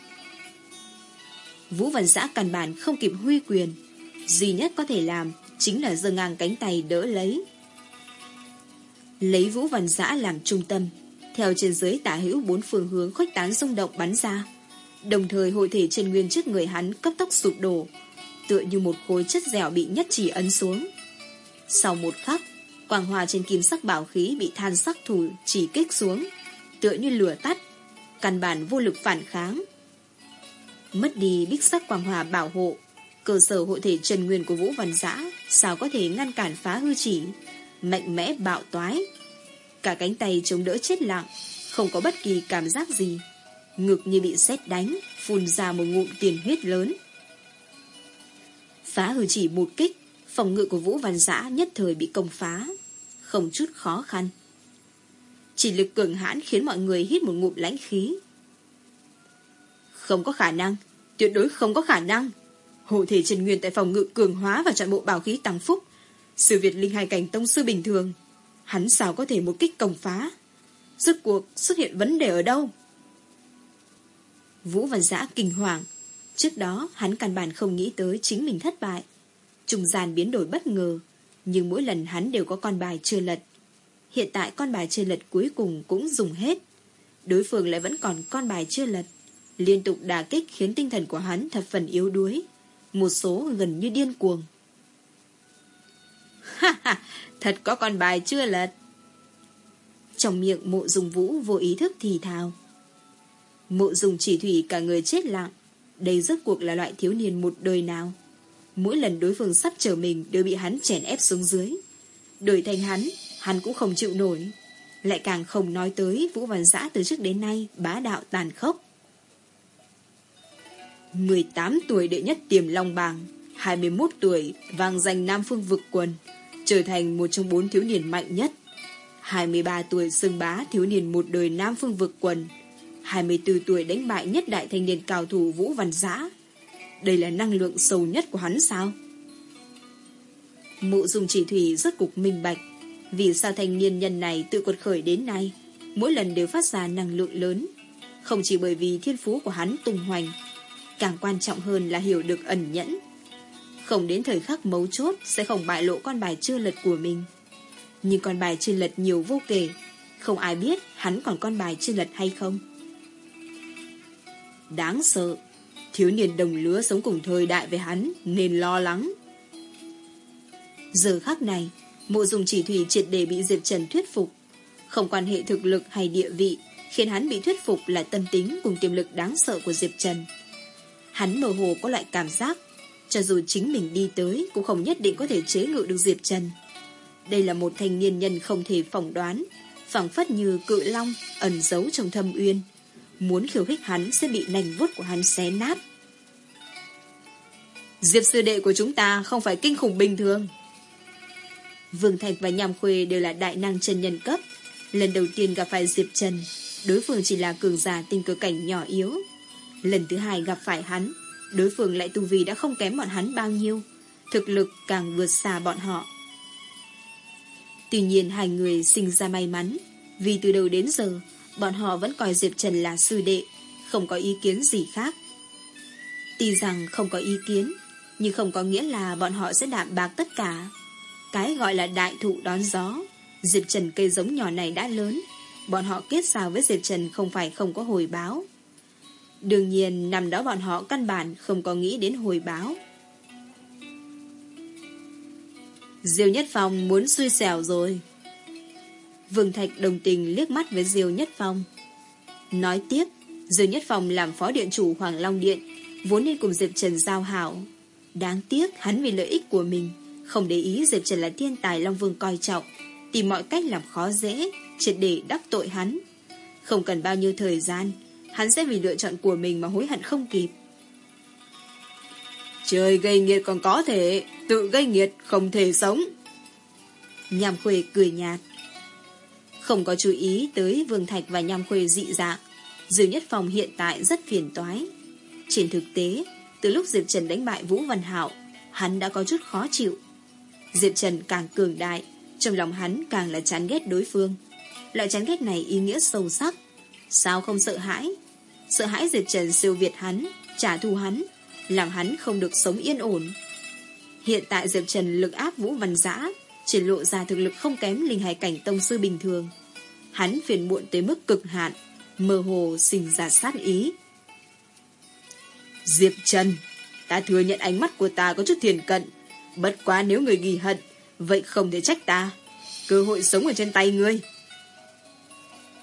Vũ Văn Giã căn bản không kịp huy quyền, duy nhất có thể làm chính là giơ ngang cánh tay đỡ lấy. Lấy Vũ Văn Giã làm trung tâm, theo trên dưới tả hữu bốn phương hướng khuếch tán rung động bắn ra. Đồng thời hội thể chân nguyên trước người hắn cấp tốc sụp đổ, tựa như một khối chất dẻo bị nhất chỉ ấn xuống. Sau một khắc, quang hòa trên kim sắc bảo khí bị than sắc thủ chỉ kích xuống, tựa như lửa tắt, căn bản vô lực phản kháng. Mất đi bích sắc quang hòa bảo hộ, cơ sở hội thể trần nguyên của Vũ Văn Giã sao có thể ngăn cản phá hư chỉ, mạnh mẽ bạo toái. Cả cánh tay chống đỡ chết lặng, không có bất kỳ cảm giác gì. Ngực như bị sét đánh, phun ra một ngụm tiền huyết lớn. Phá hư chỉ một kích, phòng ngự của Vũ Văn Giã nhất thời bị công phá. Không chút khó khăn. Chỉ lực cường hãn khiến mọi người hít một ngụm lãnh khí. Không có khả năng, tuyệt đối không có khả năng. Hộ thể Trần Nguyên tại phòng ngự cường hóa và chọn bộ bảo khí tăng phúc. Sự Việt linh hai cảnh tông sư bình thường. Hắn sao có thể một kích công phá? Rốt cuộc xuất hiện vấn đề ở đâu? Vũ Văn Giã kinh hoàng. Trước đó hắn căn bản không nghĩ tới chính mình thất bại. Trung gian biến đổi bất ngờ, nhưng mỗi lần hắn đều có con bài chưa lật. Hiện tại con bài chưa lật cuối cùng cũng dùng hết. Đối phương lại vẫn còn con bài chưa lật. Liên tục đà kích khiến tinh thần của hắn thật phần yếu đuối. Một số gần như điên cuồng. Thật có con bài chưa lật. Trong miệng mộ dùng vũ vô ý thức thì thào. Mộ dùng chỉ thủy cả người chết lặng. Đây rốt cuộc là loại thiếu niên một đời nào. Mỗi lần đối phương sắp trở mình đều bị hắn chèn ép xuống dưới. Đổi thành hắn, hắn cũng không chịu nổi. Lại càng không nói tới Vũ Văn Giã từ trước đến nay bá đạo tàn khốc. 18 tuổi đệ nhất tiềm long bàng, 21 tuổi vàng giành Nam Phương vực quần, trở thành một trong bốn thiếu niên mạnh nhất. 23 tuổi xưng bá thiếu niên một đời Nam Phương vực quần, 24 tuổi đánh bại nhất đại thanh niên cao thủ Vũ Văn Giã. Đây là năng lượng sâu nhất của hắn sao? Mụ dùng chỉ thủy rất cục minh bạch. Vì sao thanh niên nhân này tự quật khởi đến nay, mỗi lần đều phát ra năng lượng lớn. Không chỉ bởi vì thiên phú của hắn tung hoành, càng quan trọng hơn là hiểu được ẩn nhẫn. Không đến thời khắc mấu chốt sẽ không bại lộ con bài chưa lật của mình. Nhưng con bài chưa lật nhiều vô kể, không ai biết hắn còn con bài chưa lật hay không. Đáng sợ, thiếu niên đồng lứa sống cùng thời đại với hắn nên lo lắng. Giờ khắc này, mộ dùng chỉ thủy triệt để bị Diệp Trần thuyết phục. Không quan hệ thực lực hay địa vị, khiến hắn bị thuyết phục là tâm tính cùng tiềm lực đáng sợ của Diệp Trần. Hắn mơ hồ có loại cảm giác, cho dù chính mình đi tới cũng không nhất định có thể chế ngự được Diệp Trần. Đây là một thanh niên nhân không thể phỏng đoán, phẳng phất như cự long ẩn giấu trong thâm uyên. Muốn khiêu khích hắn sẽ bị nành vuốt của hắn xé nát. Diệp sư đệ của chúng ta không phải kinh khủng bình thường. Vương Thạch và Nhàm Khuê đều là đại năng chân nhân cấp. Lần đầu tiên gặp phải Diệp Trần, đối phương chỉ là cường giả tinh cơ cảnh nhỏ yếu. Lần thứ hai gặp phải hắn, đối phương lại tu vi đã không kém bọn hắn bao nhiêu. Thực lực càng vượt xa bọn họ. Tuy nhiên hai người sinh ra may mắn, vì từ đầu đến giờ, bọn họ vẫn coi Diệp Trần là sư đệ, không có ý kiến gì khác. Tuy rằng không có ý kiến, nhưng không có nghĩa là bọn họ sẽ đạm bạc tất cả. Cái gọi là đại thụ đón gió, Diệp Trần cây giống nhỏ này đã lớn, bọn họ kết giao với Diệp Trần không phải không có hồi báo. Đương nhiên, nằm đó bọn họ căn bản không có nghĩ đến hồi báo. Diêu Nhất Phong muốn xui xẻo rồi. Vương Thạch đồng tình liếc mắt với Diêu Nhất Phong. Nói tiếp, Diêu Nhất Phong làm phó điện chủ Hoàng Long Điện, vốn nên cùng Diệp Trần giao hảo. Đáng tiếc hắn vì lợi ích của mình, không để ý Diệp Trần là thiên tài Long Vương coi trọng, tìm mọi cách làm khó dễ, triệt để đắc tội hắn. Không cần bao nhiêu thời gian, hắn sẽ vì lựa chọn của mình mà hối hận không kịp. Trời gây nghiệt còn có thể, tự gây nghiệt không thể sống. Nhàm Khuê cười nhạt. Không có chú ý tới Vương Thạch và Nham Khuê dị dạng, Dư Nhất Phong hiện tại rất phiền toái. Trên thực tế, từ lúc Diệp Trần đánh bại Vũ Văn Hạo, hắn đã có chút khó chịu. Diệp Trần càng cường đại, trong lòng hắn càng là chán ghét đối phương. Loại chán ghét này ý nghĩa sâu sắc. Sao không sợ hãi? Sợ hãi Diệp Trần siêu việt hắn, trả thù hắn, làm hắn không được sống yên ổn. Hiện tại Diệp Trần lực áp Vũ Văn Giã, triển lộ ra thực lực không kém linh hải cảnh tông sư bình thường. Hắn phiền muộn tới mức cực hạn, mơ hồ sinh ra sát ý. Diệp Trần, ta thừa nhận ánh mắt của ta có chút thiền cận, bất quá nếu người ghi hận, vậy không thể trách ta. Cơ hội sống ở trên tay ngươi.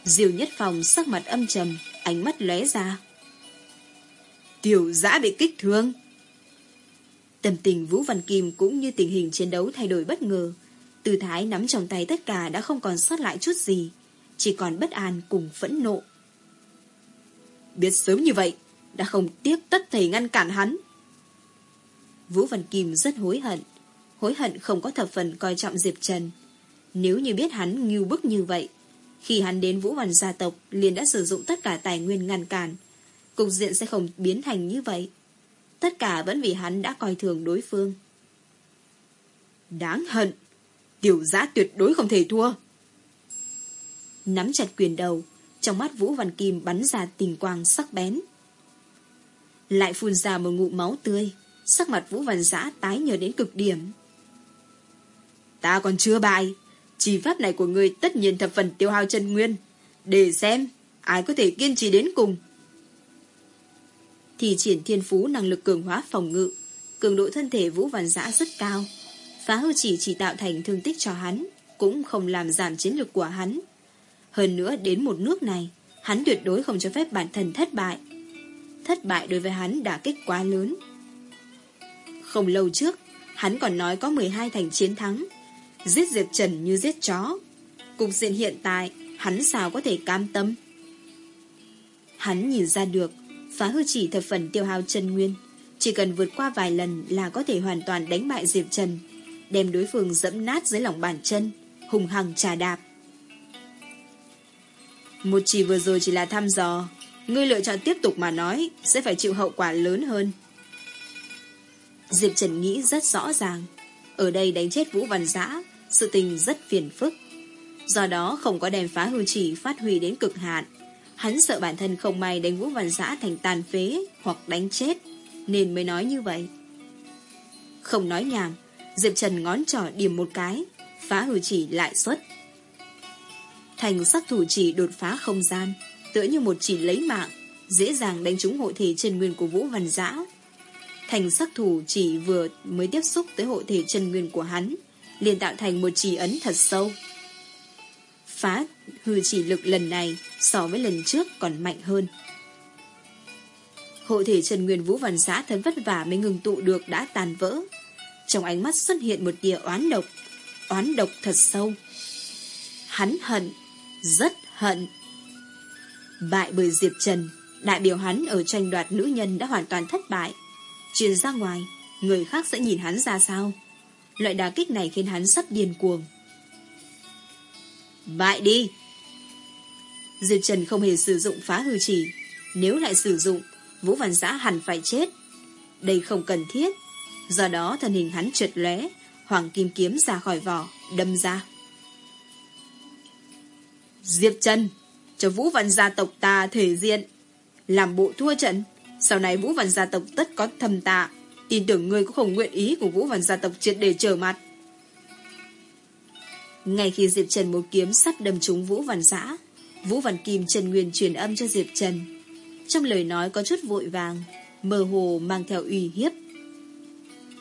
Diều nhất phòng sắc mặt âm trầm, ánh mắt lóe ra. Tiểu giã bị kích thương. Tâm tình Vũ Văn Kim cũng như tình hình chiến đấu thay đổi bất ngờ. Tư thái nắm trong tay tất cả đã không còn sót lại chút gì. Chỉ còn bất an cùng phẫn nộ. Biết sớm như vậy, đã không tiếc tất thầy ngăn cản hắn. Vũ Văn Kim rất hối hận. Hối hận không có thập phần coi trọng Diệp Trần. Nếu như biết hắn ngưu bức như vậy, khi hắn đến Vũ Văn gia tộc liền đã sử dụng tất cả tài nguyên ngăn cản. Cục diện sẽ không biến thành như vậy. Tất cả vẫn vì hắn đã coi thường đối phương. Đáng hận! Tiểu giã tuyệt đối không thể thua. Nắm chặt quyền đầu, trong mắt Vũ Văn Kim bắn ra tình quang sắc bén. Lại phun ra một ngụm máu tươi, sắc mặt Vũ Văn Giã tái nhờ đến cực điểm. Ta còn chưa bại, chỉ pháp này của người tất nhiên thập phần tiêu hao chân nguyên. Để xem, ai có thể kiên trì đến cùng. Thì triển thiên phú năng lực cường hóa phòng ngự, cường độ thân thể Vũ Văn Giã rất cao. Phá hư chỉ chỉ tạo thành thương tích cho hắn, cũng không làm giảm chiến lược của hắn. Hơn nữa đến một nước này, hắn tuyệt đối không cho phép bản thân thất bại. Thất bại đối với hắn đã kích quá lớn. Không lâu trước, hắn còn nói có 12 thành chiến thắng. Giết Diệp Trần như giết chó. Cục diện hiện tại, hắn sao có thể cam tâm? Hắn nhìn ra được, phá hư chỉ thập phần tiêu hao chân nguyên. Chỉ cần vượt qua vài lần là có thể hoàn toàn đánh bại Diệp Trần, đem đối phương dẫm nát dưới lòng bàn chân, hùng hằng trà đạp. Một chỉ vừa rồi chỉ là thăm dò, ngươi lựa chọn tiếp tục mà nói, sẽ phải chịu hậu quả lớn hơn. Diệp Trần nghĩ rất rõ ràng, ở đây đánh chết Vũ Văn Giã, sự tình rất phiền phức. Do đó không có đem phá hư chỉ phát huy đến cực hạn. Hắn sợ bản thân không may đánh Vũ Văn Giã thành tàn phế hoặc đánh chết, nên mới nói như vậy. Không nói nhảm, Diệp Trần ngón trỏ điểm một cái, phá hư chỉ lại xuất. Thành sắc thủ chỉ đột phá không gian, tựa như một chỉ lấy mạng, dễ dàng đánh trúng hộ thể chân nguyên của Vũ Văn Giã. Thành sắc thủ chỉ vừa mới tiếp xúc tới hộ thể chân nguyên của hắn, liền tạo thành một chỉ ấn thật sâu. Phá hư chỉ lực lần này so với lần trước còn mạnh hơn. Hộ thể Trần Nguyên Vũ Văn xã thân vất vả mới ngừng tụ được đã tàn vỡ. Trong ánh mắt xuất hiện một tia oán độc, oán độc thật sâu. Hắn hận, rất hận. Bại bởi Diệp Trần, đại biểu hắn ở tranh đoạt nữ nhân đã hoàn toàn thất bại. Truyền ra ngoài, người khác sẽ nhìn hắn ra sao? Loại đá kích này khiến hắn sắp điên cuồng. Bại đi! Diệp Trần không hề sử dụng phá hư chỉ. Nếu lại sử dụng, Vũ Văn Giã hẳn phải chết. Đây không cần thiết. Do đó thân hình hắn trượt lóe, hoàng kim kiếm ra khỏi vỏ, đâm ra. Diệp Trần, cho Vũ Văn gia tộc ta thể diện. Làm bộ thua trận, sau này Vũ Văn gia tộc tất có thầm tạ. Tin tưởng ngươi cũng không nguyện ý của Vũ Văn gia tộc triệt để trở mặt. Ngay khi Diệp Trần một kiếm sắp đâm trúng Vũ Văn Giã, Vũ Văn Kim Trần Nguyên truyền âm cho Diệp Trần. Trong lời nói có chút vội vàng, mơ hồ mang theo uy hiếp.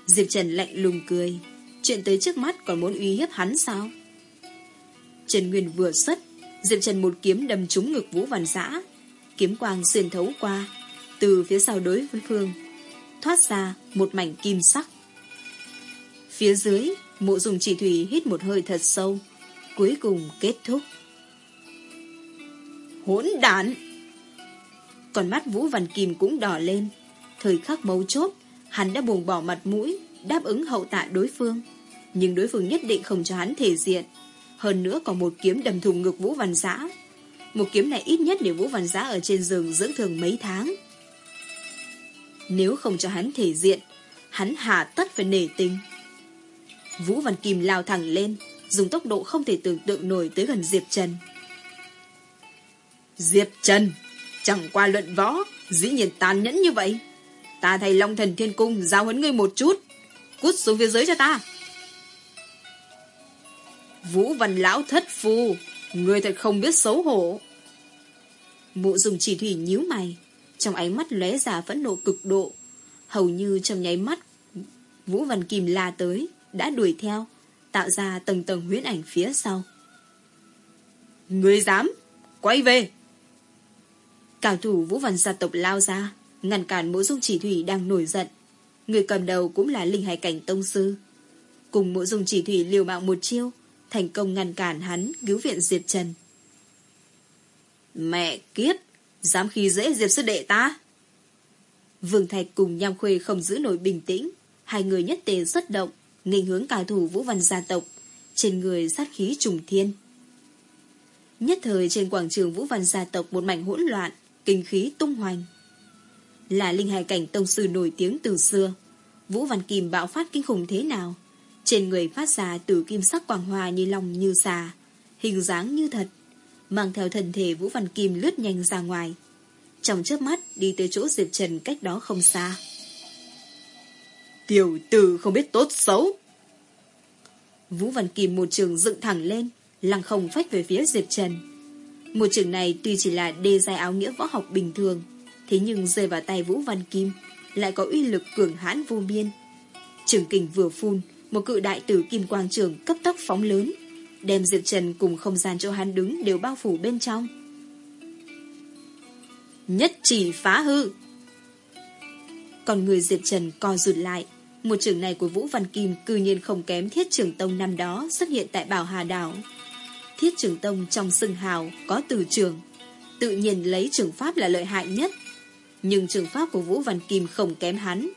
Diệp Trần lạnh lùng cười, chuyện tới trước mắt còn muốn uy hiếp hắn sao? Trần Nguyên vừa xuất, Diệp Trần một kiếm đâm trúng ngực Vũ Văn Giã, kiếm quang xuyên thấu qua, từ phía sau đối với phương, thoát ra một mảnh kim sắc. Phía dưới, mộ dùng chỉ thủy hít một hơi thật sâu, cuối cùng kết thúc. Hỗn đản! Còn mắt Vũ Văn Kim cũng đỏ lên. Thời khắc mấu chốt, hắn đã buông bỏ mặt mũi, đáp ứng hậu tạ đối phương. Nhưng đối phương nhất định không cho hắn thể diện. Hơn nữa còn một kiếm đầm thùng ngực Vũ Văn Giã. Một kiếm này ít nhất để Vũ Văn Giã ở trên giường dưỡng thường mấy tháng. Nếu không cho hắn thể diện, hắn hà tất phải nể tình. Vũ Văn Kim lao thẳng lên, dùng tốc độ không thể tưởng tượng nổi tới gần Diệp Trần. Diệp Trần, chẳng qua luận võ, dĩ nhiên tàn nhẫn như vậy. Ta thay Long Thần Thiên Cung giao huấn ngươi một chút, cút xuống phía dưới cho ta. Vũ Văn Lão thất phu, ngươi thật không biết xấu hổ. Mộ dùng chỉ thủy nhíu mày, trong ánh mắt lóe ra phẫn nộ cực độ. Hầu như trong nháy mắt, Vũ Văn Kim la tới, đã đuổi theo, tạo ra tầng tầng huyễn ảnh phía sau. Ngươi dám, quay về! Cao thủ Vũ Văn gia tộc lao ra, ngăn cản mộ dung chỉ thủy đang nổi giận. Người cầm đầu cũng là linh hải cảnh tông sư. Cùng mộ dung chỉ thủy liều mạng một chiêu, thành công ngăn cản hắn cứu viện Diệp Trần. Mẹ kiếp, dám khi dễ Diệp sư đệ ta. Vương Thạch cùng Nham Khuê không giữ nổi bình tĩnh, hai người nhất tề xuất động, nghênh hướng cao thủ Vũ Văn gia tộc, trên người sát khí trùng thiên. Nhất thời trên quảng trường Vũ Văn gia tộc một mảnh hỗn loạn, kinh khí tung hoành. Là linh hài cảnh tông sư nổi tiếng từ xưa, Vũ Văn Kim bạo phát kinh khủng thế nào? Trên người phát ra từ kim sắc quảng hòa như lòng như xà, hình dáng như thật, mang theo thân thể Vũ Văn Kim lướt nhanh ra ngoài. Trong chớp mắt đi tới chỗ Diệp Trần cách đó không xa. Tiểu tử không biết tốt xấu. Vũ Văn Kim một trường dựng thẳng lên, lăng không phách về phía Diệp Trần. Một trường này tuy chỉ là đê dài áo nghĩa võ học bình thường, thế nhưng rơi vào tay Vũ Văn Kim lại có uy lực cường hãn vô biên. Trường kình vừa phun, một cự đại tử kim quang trường cấp tốc phóng lớn, đem Diệp Trần cùng không gian chỗ hắn đứng đều bao phủ bên trong. Nhất chỉ phá hư! Còn người Diệp Trần co rụt lại, một trường này của Vũ Văn Kim cư nhiên không kém Thiết Trường Tông năm đó xuất hiện tại Bảo Hà Đảo. Thiết Trường Tông trong sừng hào có từ trường, tự nhiên lấy trường pháp là lợi hại nhất. Nhưng trường pháp của Vũ Văn Kim không kém hắn,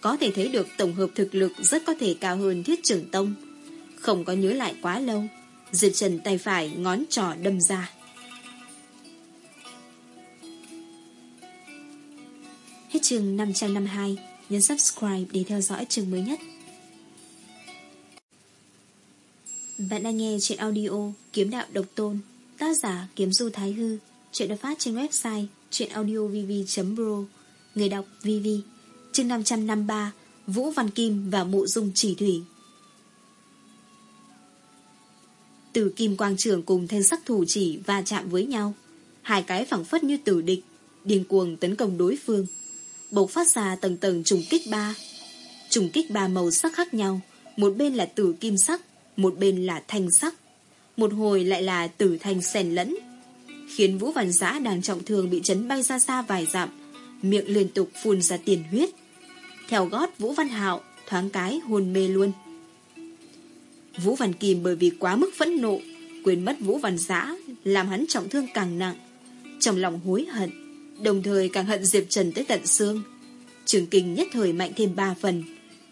có thể thấy được tổng hợp thực lực rất có thể cao hơn Thiết Trường Tông. Không có nhớ lại quá lâu, Diệp Trần tay phải ngón trỏ đâm ra. Hết chương 552 nhấn subscribe để theo dõi chương mới nhất. Bạn đang nghe chuyện audio Kiếm Đạo Độc Tôn, tác giả Kiếm Du Thái Hư, chuyện được phát trên website chuyenaudiovv.pro, người đọc VV, chương 553, Vũ Văn Kim và Mộ Dung Chỉ Thủy. Từ Kim Quang Trường cùng thanh sắc thủ chỉ va chạm với nhau, hai cái phẳng phất như tử địch, điên cuồng tấn công đối phương bộc phát ra tầng tầng trùng kích ba. Trùng kích ba màu sắc khác nhau, một bên là tử kim sắc, một bên là thanh sắc. Một hồi lại là tử thanh xen lẫn. Khiến Vũ Văn Giã đang trọng thương bị chấn bay ra xa vài dặm, miệng liên tục phun ra tiền huyết. Theo gót Vũ Văn Hạo, thoáng cái hồn mê luôn. Vũ Văn Kim bởi vì quá mức phẫn nộ, quên mất Vũ Văn Giã, làm hắn trọng thương càng nặng. Trong lòng hối hận, đồng thời càng hận Diệp Trần tới tận xương. Trường kinh nhất thời mạnh thêm ba phần,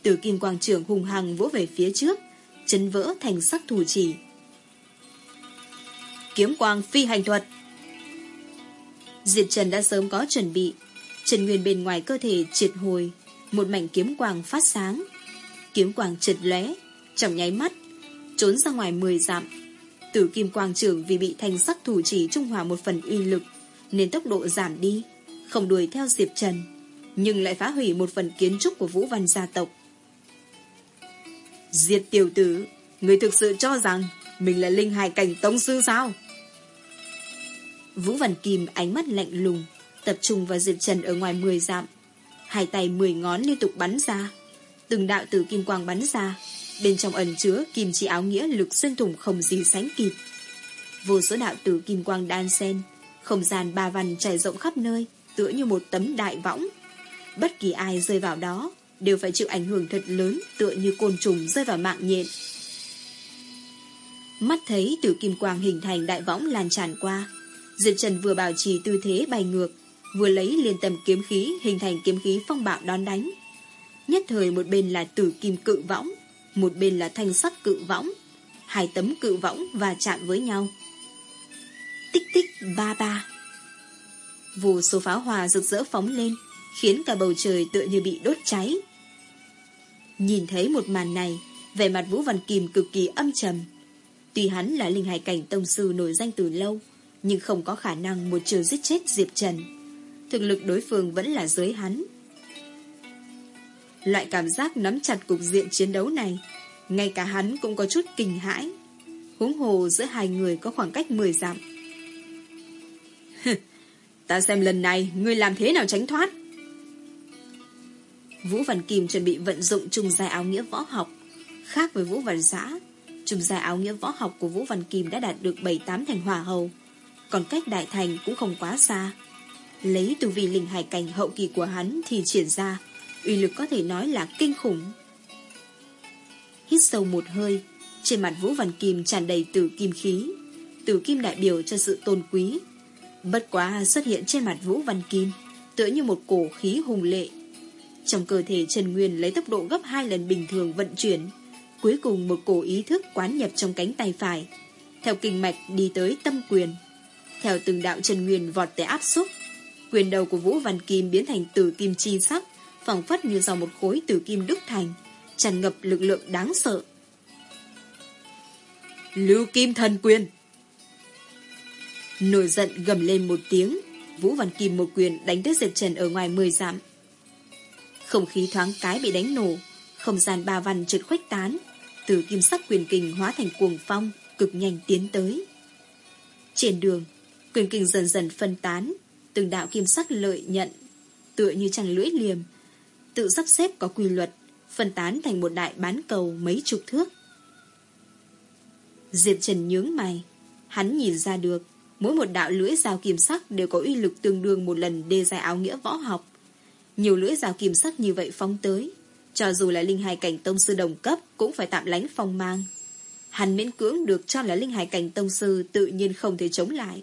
từ kim quang trường hùng hằng vỗ về phía trước, chấn vỡ thành sắc thủ chỉ. Kiếm quang phi hành thuật Diệp Trần đã sớm có chuẩn bị, Trần Nguyên bên ngoài cơ thể triệt hồi, một mảnh kiếm quang phát sáng. Kiếm quang trượt lóe, trong nháy mắt, trốn ra ngoài 10 dặm. Tử kim quang trưởng vì bị thành sắc thủ chỉ trung hòa một phần uy lực, nên tốc độ giảm đi, không đuổi theo Diệp Trần, nhưng lại phá hủy một phần kiến trúc của Vũ Văn gia tộc. Diệt tiểu tử, người thực sự cho rằng mình là linh hài cảnh tông sư sao? Vũ Văn Kim ánh mắt lạnh lùng, tập trung vào Diệp Trần ở ngoài 10 dặm. Hai tay 10 ngón liên tục bắn ra, từng đạo tử kim quang bắn ra, bên trong ẩn chứa kim chỉ áo nghĩa lực xuyên thủng không gì sánh kịp. Vô số đạo tử kim quang đan sen, không gian ba văn trải rộng khắp nơi, tựa như một tấm đại võng. Bất kỳ ai rơi vào đó đều phải chịu ảnh hưởng thật lớn tựa như côn trùng rơi vào mạng nhện. Mắt thấy tử kim quang hình thành đại võng lan tràn qua. Diệp Trần vừa bảo trì tư thế bay ngược, vừa lấy liên tầm kiếm khí hình thành kiếm khí phong bạo đón đánh. Nhất thời một bên là tử kim cự võng, một bên là thanh sắc cự võng. Hai tấm cự võng và chạm với nhau tích tích ba ba. Vô số pháo hòa rực rỡ phóng lên, khiến cả bầu trời tựa như bị đốt cháy. Nhìn thấy một màn này, vẻ mặt Vũ Văn Kim cực kỳ âm trầm. Tuy hắn là linh hải cảnh tông sư nổi danh từ lâu, nhưng không có khả năng một trường giết chết Diệp Trần. Thực lực đối phương vẫn là dưới hắn. Loại cảm giác nắm chặt cục diện chiến đấu này, ngay cả hắn cũng có chút kinh hãi. Huống hồ giữa hai người có khoảng cách 10 dặm. Ta xem lần này ngươi làm thế nào tránh thoát. Vũ Văn Kim chuẩn bị vận dụng trùng dài áo nghĩa võ học. Khác với Vũ Văn Giã, trùng dài áo nghĩa võ học của Vũ Văn Kim đã đạt được 7-8 thành hỏa hầu. Còn cách đại thành cũng không quá xa. Lấy từ vị linh hải cảnh hậu kỳ của hắn thì triển ra, uy lực có thể nói là kinh khủng. Hít sâu một hơi, trên mặt Vũ Văn Kim tràn đầy tử kim khí. Tử kim đại biểu cho sự tôn quý. Bất quá xuất hiện trên mặt Vũ Văn Kim, tựa như một cổ khí hùng lệ. Trong cơ thể Trần Nguyên lấy tốc độ gấp hai lần bình thường vận chuyển. Cuối cùng một cổ ý thức quán nhập trong cánh tay phải. Theo kinh mạch đi tới tâm quyền. Theo từng đạo Trần Nguyên vọt tới áp xúc. Quyền đầu của Vũ Văn Kim biến thành tử kim chi sắc, phẳng phất như do một khối tử kim đúc thành, tràn ngập lực lượng đáng sợ. Lưu Kim Thần Quyền Nổi giận gầm lên một tiếng, Vũ Văn Kim một quyền đánh tới Diệp Trần ở ngoài mười dặm. Không khí thoáng cái bị đánh nổ, không gian ba văn trượt khuếch tán, từ kim sắc quyền kình hóa thành cuồng phong, cực nhanh tiến tới. Trên đường, quyền kình dần dần phân tán, từng đạo kim sắc lợi nhận, tựa như trăng lưỡi liềm, tự sắp xếp có quy luật, phân tán thành một đại bán cầu mấy chục thước. Diệp Trần nhướng mày, hắn nhìn ra được, mỗi một đạo lưỡi dao kim sắc đều có uy lực tương đương một lần đê dài áo nghĩa võ học. Nhiều lưỡi dao kim sắc như vậy phóng tới, cho dù là linh hài cảnh tông sư đồng cấp cũng phải tạm lánh phong mang. Hắn miễn cưỡng được cho là linh hài cảnh tông sư tự nhiên không thể chống lại.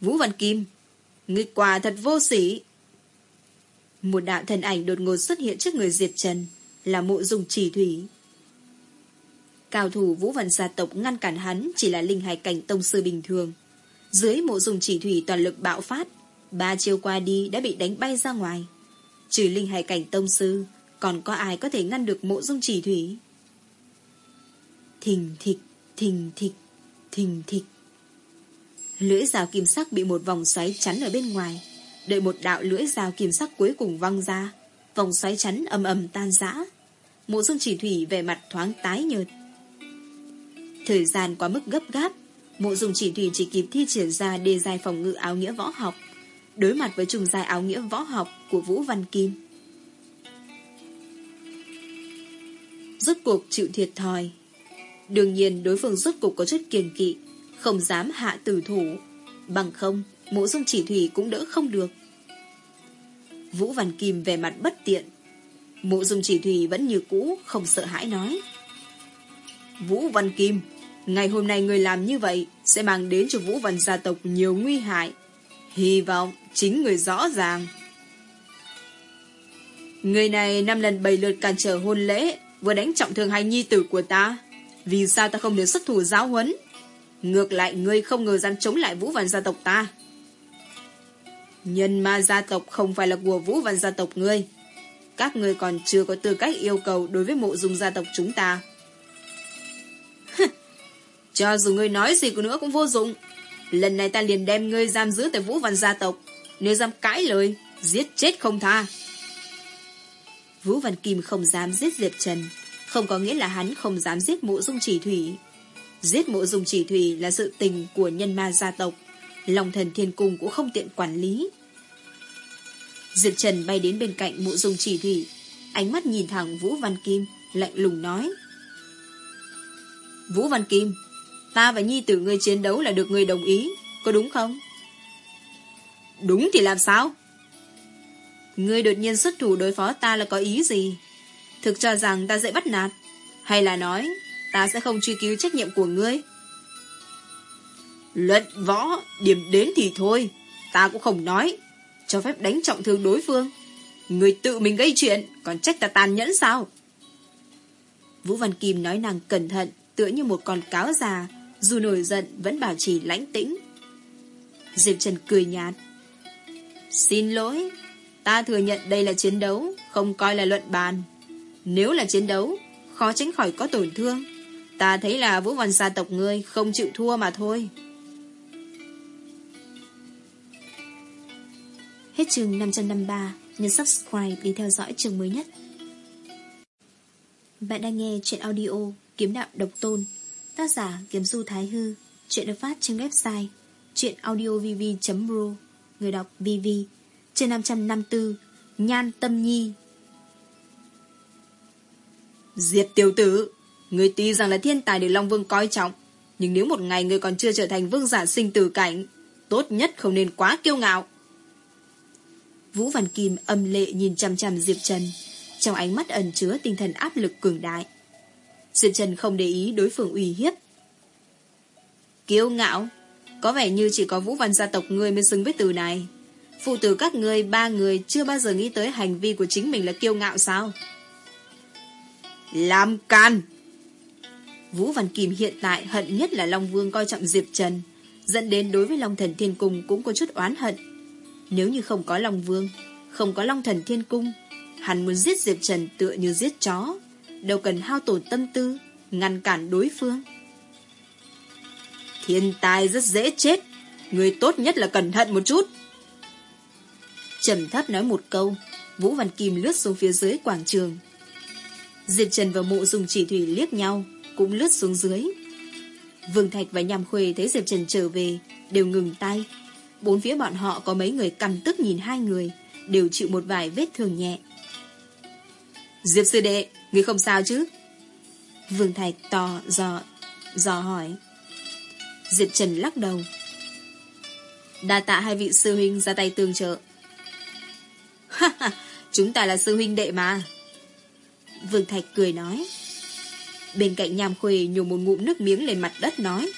Vũ Văn Kim, nghịch quả thật vô sỉ. Một đạo thần ảnh đột ngột xuất hiện trước người Diệp Trần, là mộ dùng chỉ thủy. Cao thủ Vũ Văn gia tộc ngăn cản hắn chỉ là linh hài cảnh tông sư bình thường. Dưới mộ dùng chỉ thủy toàn lực bạo phát, ba chiêu qua đi đã bị đánh bay ra ngoài. Trừ linh hài cảnh tông sư, còn có ai có thể ngăn được mộ dung chỉ thủy? Thình thịch, thình thịch, thình thịch. Lưỡi rào kim sắc bị một vòng xoáy chắn ở bên ngoài. Đợi một đạo lưỡi rào kim sắc cuối cùng văng ra. Vòng xoáy chắn ầm ầm tan rã. Mộ dương chỉ thủy về mặt thoáng tái nhợt. Thời gian quá mức gấp gáp. Mộ dung chỉ thủy chỉ kịp thi triển ra đề dài phòng ngự áo nghĩa võ học. Đối mặt với trùng dài áo nghĩa võ học của Vũ Văn Kim. Rốt cuộc chịu thiệt thòi. Đương nhiên đối phương rốt cuộc có chút kiên kỵ không dám hạ tử thủ. Bằng không, mộ dung chỉ thủy cũng đỡ không được. Vũ Văn Kim về mặt bất tiện. Mộ dung chỉ thủy vẫn như cũ, không sợ hãi nói. Vũ Văn Kim, ngày hôm nay người làm như vậy sẽ mang đến cho Vũ Văn gia tộc nhiều nguy hại. Hy vọng chính người rõ ràng. Người này năm lần bảy lượt cản trở hôn lễ, vừa đánh trọng thương hai nhi tử của ta. Vì sao ta không được xuất thủ giáo huấn? Ngược lại ngươi không ngờ dám chống lại Vũ Văn gia tộc ta. Nhân ma gia tộc không phải là của Vũ Văn gia tộc ngươi. Các ngươi còn chưa có tư cách yêu cầu đối với mộ dung gia tộc chúng ta. Cho dù ngươi nói gì nữa cũng vô dụng. Lần này ta liền đem ngươi giam giữ tại Vũ Văn gia tộc. Nếu dám cãi lời, giết chết không tha. Vũ Văn Kim không dám giết Diệp Trần, không có nghĩa là hắn không dám giết mộ dung chỉ thủy. Giết mộ dung chỉ thủy là sự tình của nhân ma gia tộc. Lòng thần thiên cung cũng không tiện quản lý. Diệp Trần bay đến bên cạnh mộ dung chỉ thủy. Ánh mắt nhìn thẳng Vũ Văn Kim, lạnh lùng nói. Vũ Văn Kim, ta và nhi tử ngươi chiến đấu là được ngươi đồng ý, có đúng không? Đúng thì làm sao? Ngươi đột nhiên xuất thủ đối phó ta là có ý gì? Thực cho rằng ta dễ bắt nạt? Hay là nói ta sẽ không truy cứu trách nhiệm của ngươi. Luận võ, điểm đến thì thôi, ta cũng không nói, cho phép đánh trọng thương đối phương. Người tự mình gây chuyện, còn trách ta tàn nhẫn sao? Vũ Văn Kim nói nàng cẩn thận, tựa như một con cáo già, dù nổi giận vẫn bảo trì lãnh tĩnh. Diệp Trần cười nhạt. Xin lỗi, ta thừa nhận đây là chiến đấu, không coi là luận bàn. Nếu là chiến đấu, khó tránh khỏi có tổn thương. Ta thấy là vũ văn gia tộc ngươi không chịu thua mà thôi. Hết chương 553, nhấn subscribe để theo dõi chương mới nhất. Bạn đang nghe chuyện audio Kiếm đạo độc tôn, tác giả Kiếm Du Thái Hư, chuyện được phát trên website chuyenaudiovv.ro, người đọc VV, chương 554, Nhan Tâm Nhi. Diệp tiểu tử, người tuy rằng là thiên tài được Long Vương coi trọng, nhưng nếu một ngày người còn chưa trở thành vương giả sinh tử cảnh, tốt nhất không nên quá kiêu ngạo. Vũ Văn Kim âm lệ nhìn chằm chằm Diệp Trần, trong ánh mắt ẩn chứa tinh thần áp lực cường đại. Diệp Trần không để ý đối phương uy hiếp. Kiêu ngạo, có vẻ như chỉ có Vũ Văn gia tộc ngươi mới xứng với từ này. Phụ tử các ngươi ba người chưa bao giờ nghĩ tới hành vi của chính mình là kiêu ngạo sao? Làm can! Vũ Văn Kim hiện tại hận nhất là Long Vương coi trọng Diệp Trần, dẫn đến đối với Long Thần Thiên Cung cũng có chút oán hận. Nếu như không có Long Vương, không có Long Thần Thiên Cung, hắn muốn giết Diệp Trần tựa như giết chó, đâu cần hao tổn tâm tư, ngăn cản đối phương. Thiên tai rất dễ chết, người tốt nhất là cẩn thận một chút. Trầm thấp nói một câu, Vũ Văn Kim lướt xuống phía dưới quảng trường. Diệp Trần và mộ dùng chỉ thủy liếc nhau, cũng lướt xuống dưới. Vương Thạch và Nham Khuê thấy Diệp Trần trở về, đều ngừng tay. Bốn phía bọn họ có mấy người căm tức nhìn hai người, đều chịu một vài vết thương nhẹ. Diệp sư đệ, người không sao chứ? Vương Thạch to, dò, dò hỏi. Diệp Trần lắc đầu. Đa tạ hai vị sư huynh ra tay tương trợ. Chúng ta là sư huynh đệ mà. Vương Thạch cười nói. Bên cạnh nhàm khuê nhổ một ngụm nước miếng lên mặt đất nói.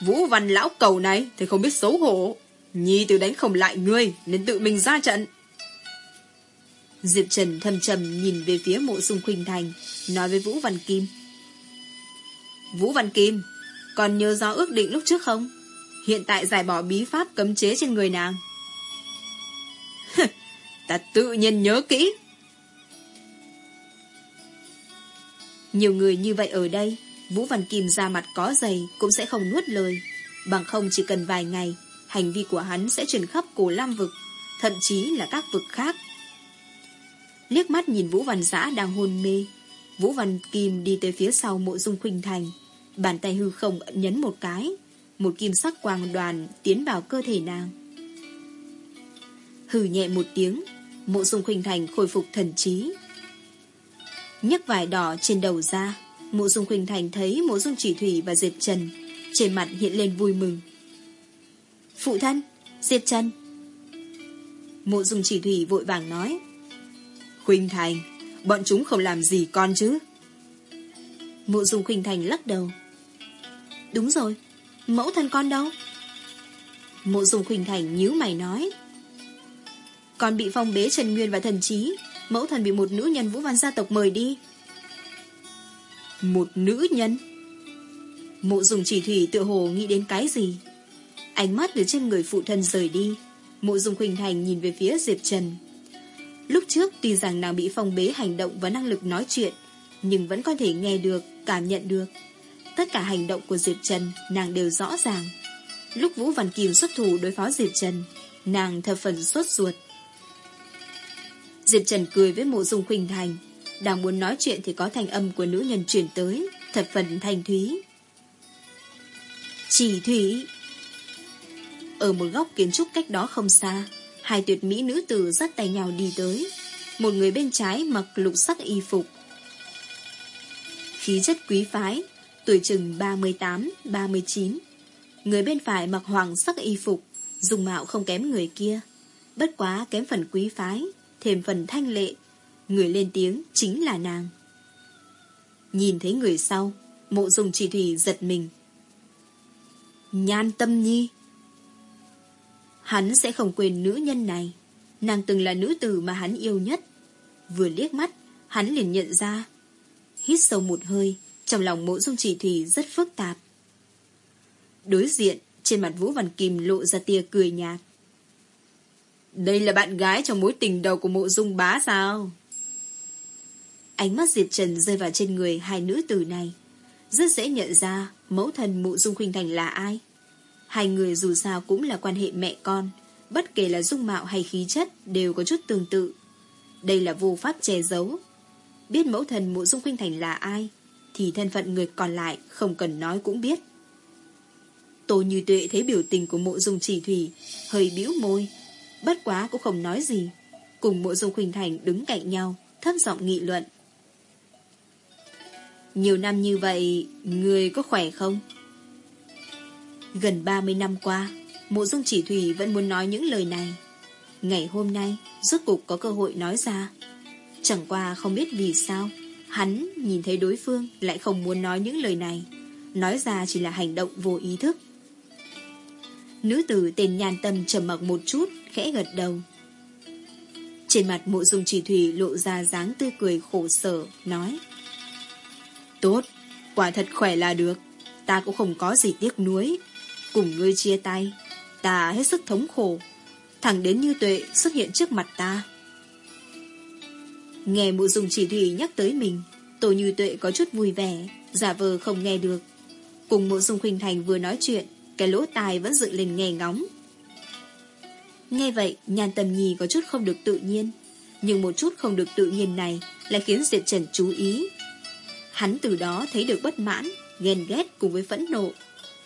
Vũ văn lão cầu này thì không biết xấu hổ. Nhi tử đánh không lại ngươi nên tự mình ra trận. Diệp Trần thầm trầm nhìn về phía mộ dung khuynh thành, nói với Vũ Văn Kim. Vũ Văn Kim, còn nhớ rõ ước định lúc trước không? Hiện tại giải bỏ bí pháp cấm chế trên người nàng. Ta tự nhiên nhớ kỹ. Nhiều người như vậy ở đây, Vũ Văn Kim ra mặt có dày cũng sẽ không nuốt lời. Bằng không chỉ cần vài ngày, hành vi của hắn sẽ truyền khắp cổ Lam vực, thậm chí là các vực khác. Liếc mắt nhìn Vũ Văn Giã đang hôn mê, Vũ Văn Kim đi tới phía sau mộ dung khuynh thành, bàn tay hư không nhấn một cái, một kim sắc quang đoàn tiến vào cơ thể nàng. Hừ nhẹ một tiếng, mộ dung khuynh thành khôi phục thần trí. nhấc vải đỏ trên đầu ra, mộ dung khuynh thành thấy mộ dung chỉ thủy và Diệp Trần, trên mặt hiện lên vui mừng. Phụ thân, Diệp Trần. Mộ dung chỉ thủy vội vàng nói. Khuynh thành, bọn chúng không làm gì con chứ? Mộ dung khuynh thành lắc đầu. Đúng rồi, mẫu thân con đâu? Mộ dung khuynh thành nhíu mày nói. Con bị phong bế Trần Nguyên và thần trí, mẫu thân bị một nữ nhân vũ văn gia tộc mời đi. Một nữ nhân? Mộ dùng chỉ thủy tự hồ nghĩ đến cái gì? Ánh mắt từ trên người phụ thân rời đi, mộ dùng khuynh thành nhìn về phía Diệp Trần. Lúc trước tuy rằng nàng bị phong bế hành động và năng lực nói chuyện, nhưng vẫn có thể nghe được, cảm nhận được. Tất cả hành động của Diệp Trần nàng đều rõ ràng. Lúc Vũ Văn Kim xuất thủ đối phó Diệp Trần, nàng thập phần sốt ruột. Diệp Trần cười với mộ dung khuynh thành, đang muốn nói chuyện thì có thành âm của nữ nhân chuyển tới, thật phần thanh thúy. Chỉ thủy Ở một góc kiến trúc cách đó không xa, hai tuyệt mỹ nữ tử dắt tay nhau đi tới. Một người bên trái mặc lục sắc y phục. Khí chất quý phái, tuổi chừng 38-39. Người bên phải mặc hoàng sắc y phục, dùng mạo không kém người kia. Bất quá kém phần quý phái, thêm phần thanh lệ. Người lên tiếng chính là nàng. Nhìn thấy người sau, mộ dùng chỉ thủy giật mình. Nhan tâm nhi. Hắn sẽ không quên nữ nhân này. Nàng từng là nữ tử mà hắn yêu nhất. Vừa liếc mắt, hắn liền nhận ra. Hít sâu một hơi, trong lòng mộ dung chỉ thủy rất phức tạp. Đối diện, trên mặt Vũ Văn Kim lộ ra tia cười nhạt. Đây là bạn gái trong mối tình đầu của mộ dung bá sao? Ánh mắt Diệp Trần rơi vào trên người hai nữ tử này. Rất dễ nhận ra mẫu thần mụ dung khuynh thành là ai. Hai người dù sao cũng là quan hệ mẹ con, bất kể là dung mạo hay khí chất đều có chút tương tự. Đây là vô pháp che giấu. Biết mẫu thần mụ dung khuynh thành là ai, thì thân phận người còn lại không cần nói cũng biết. Tô Như Tuệ thấy biểu tình của mộ dung chỉ thủy, hơi bĩu môi, bất quá cũng không nói gì. Cùng mộ dung khuynh thành đứng cạnh nhau, thấp giọng nghị luận. Nhiều năm như vậy, người có khỏe không? Gần 30 năm qua, mộ dung chỉ thủy vẫn muốn nói những lời này. Ngày hôm nay, rốt cục có cơ hội nói ra. Chẳng qua không biết vì sao, hắn nhìn thấy đối phương lại không muốn nói những lời này. Nói ra chỉ là hành động vô ý thức. Nữ tử tên nhàn tâm trầm mặc một chút, khẽ gật đầu. Trên mặt mộ dung chỉ thủy lộ ra dáng tươi cười khổ sở, nói. Tốt, quả thật khỏe là được. Ta cũng không có gì tiếc nuối. Cùng ngươi chia tay, ta hết sức thống khổ. Thẳng đến như tuệ xuất hiện trước mặt ta. Nghe mụ dùng chỉ thủy nhắc tới mình, tổ như tuệ có chút vui vẻ, giả vờ không nghe được. Cùng mụ dung khuynh thành vừa nói chuyện, cái lỗ tai vẫn dựng lên nghe ngóng. Nghe vậy, nhàn tầm nhì có chút không được tự nhiên. Nhưng một chút không được tự nhiên này lại khiến Diệp Trần chú ý. Hắn từ đó thấy được bất mãn, ghen ghét cùng với phẫn nộ,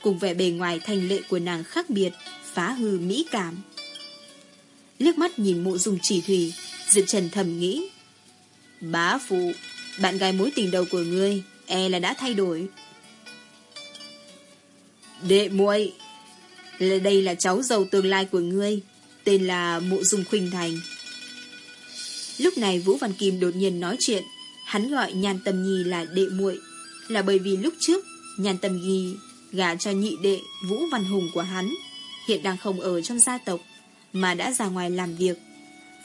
cùng vẻ bề ngoài thành lệ của nàng khác biệt, phá hư mỹ cảm. Liếc mắt nhìn mộ dùng chỉ thủy, Diệp Trần thầm nghĩ. Bá phụ, bạn gái mối tình đầu của ngươi, e là đã thay đổi. Đệ muội đây là cháu giàu tương lai của ngươi, tên là Mộ Dung Khuynh Thành. Lúc này Vũ Văn Kim đột nhiên nói chuyện, hắn gọi Nhan Tâm Nhi là đệ muội, là bởi vì lúc trước Nhan Tâm Nhi gả cho nhị đệ Vũ Văn Hùng của hắn, hiện đang không ở trong gia tộc, mà đã ra ngoài làm việc.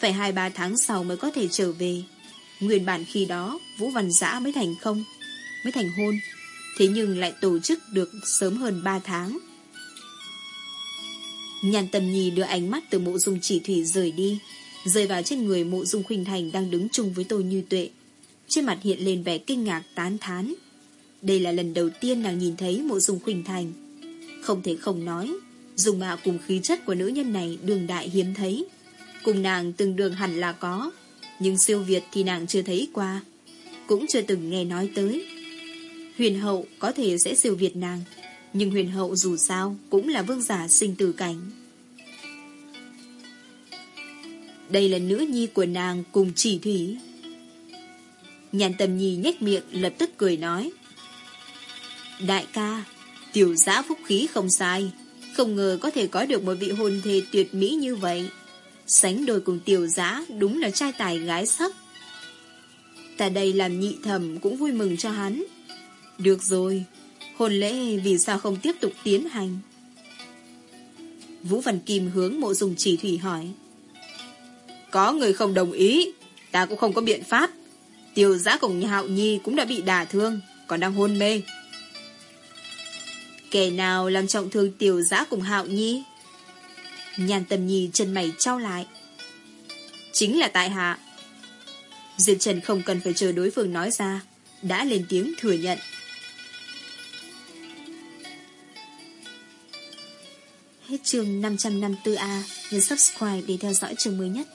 Phải hai ba tháng sau mới có thể trở về. Nguyên bản khi đó, Vũ Văn Giã mới thành không, mới thành hôn. Thế nhưng lại tổ chức được sớm hơn ba tháng. Nhàn tầm nhì đưa ánh mắt từ mộ dung chỉ thủy rời đi, rơi vào trên người mộ dung khuynh thành đang đứng chung với tôi như tuệ. Trên mặt hiện lên vẻ kinh ngạc tán thán. Đây là lần đầu tiên nàng nhìn thấy mộ dung khuynh thành. Không thể không nói, dùng mạo cùng khí chất của nữ nhân này đường đại hiếm thấy. Cùng nàng từng đường hẳn là có, nhưng siêu Việt thì nàng chưa thấy qua, cũng chưa từng nghe nói tới. Huyền hậu có thể sẽ siêu Việt nàng, nhưng huyền hậu dù sao cũng là vương giả sinh tử cảnh. Đây là nữ nhi của nàng cùng chỉ thủy. Nhàn tầm nhi nhếch miệng lập tức cười nói. Đại ca, tiểu giã phúc khí không sai, không ngờ có thể có được một vị hôn thê tuyệt mỹ như vậy. Sánh đôi cùng tiểu giã đúng là trai tài gái sắc. Ta đây làm nhị thầm cũng vui mừng cho hắn. Được rồi, hôn lễ vì sao không tiếp tục tiến hành? Vũ Văn Kim hướng mộ dùng chỉ thủy hỏi. Có người không đồng ý, ta cũng không có biện pháp. Tiểu giã cùng Hạo Nhi cũng đã bị đả thương, còn đang hôn mê. Kẻ nào làm trọng thương tiểu giã cùng Hạo Nhi? Nhàn tầm nhi chân mày trao lại. Chính là tại hạ. Diệp Trần không cần phải chờ đối phương nói ra, đã lên tiếng thừa nhận. Hết chương 554A, nhấn subscribe để theo dõi chương mới nhất.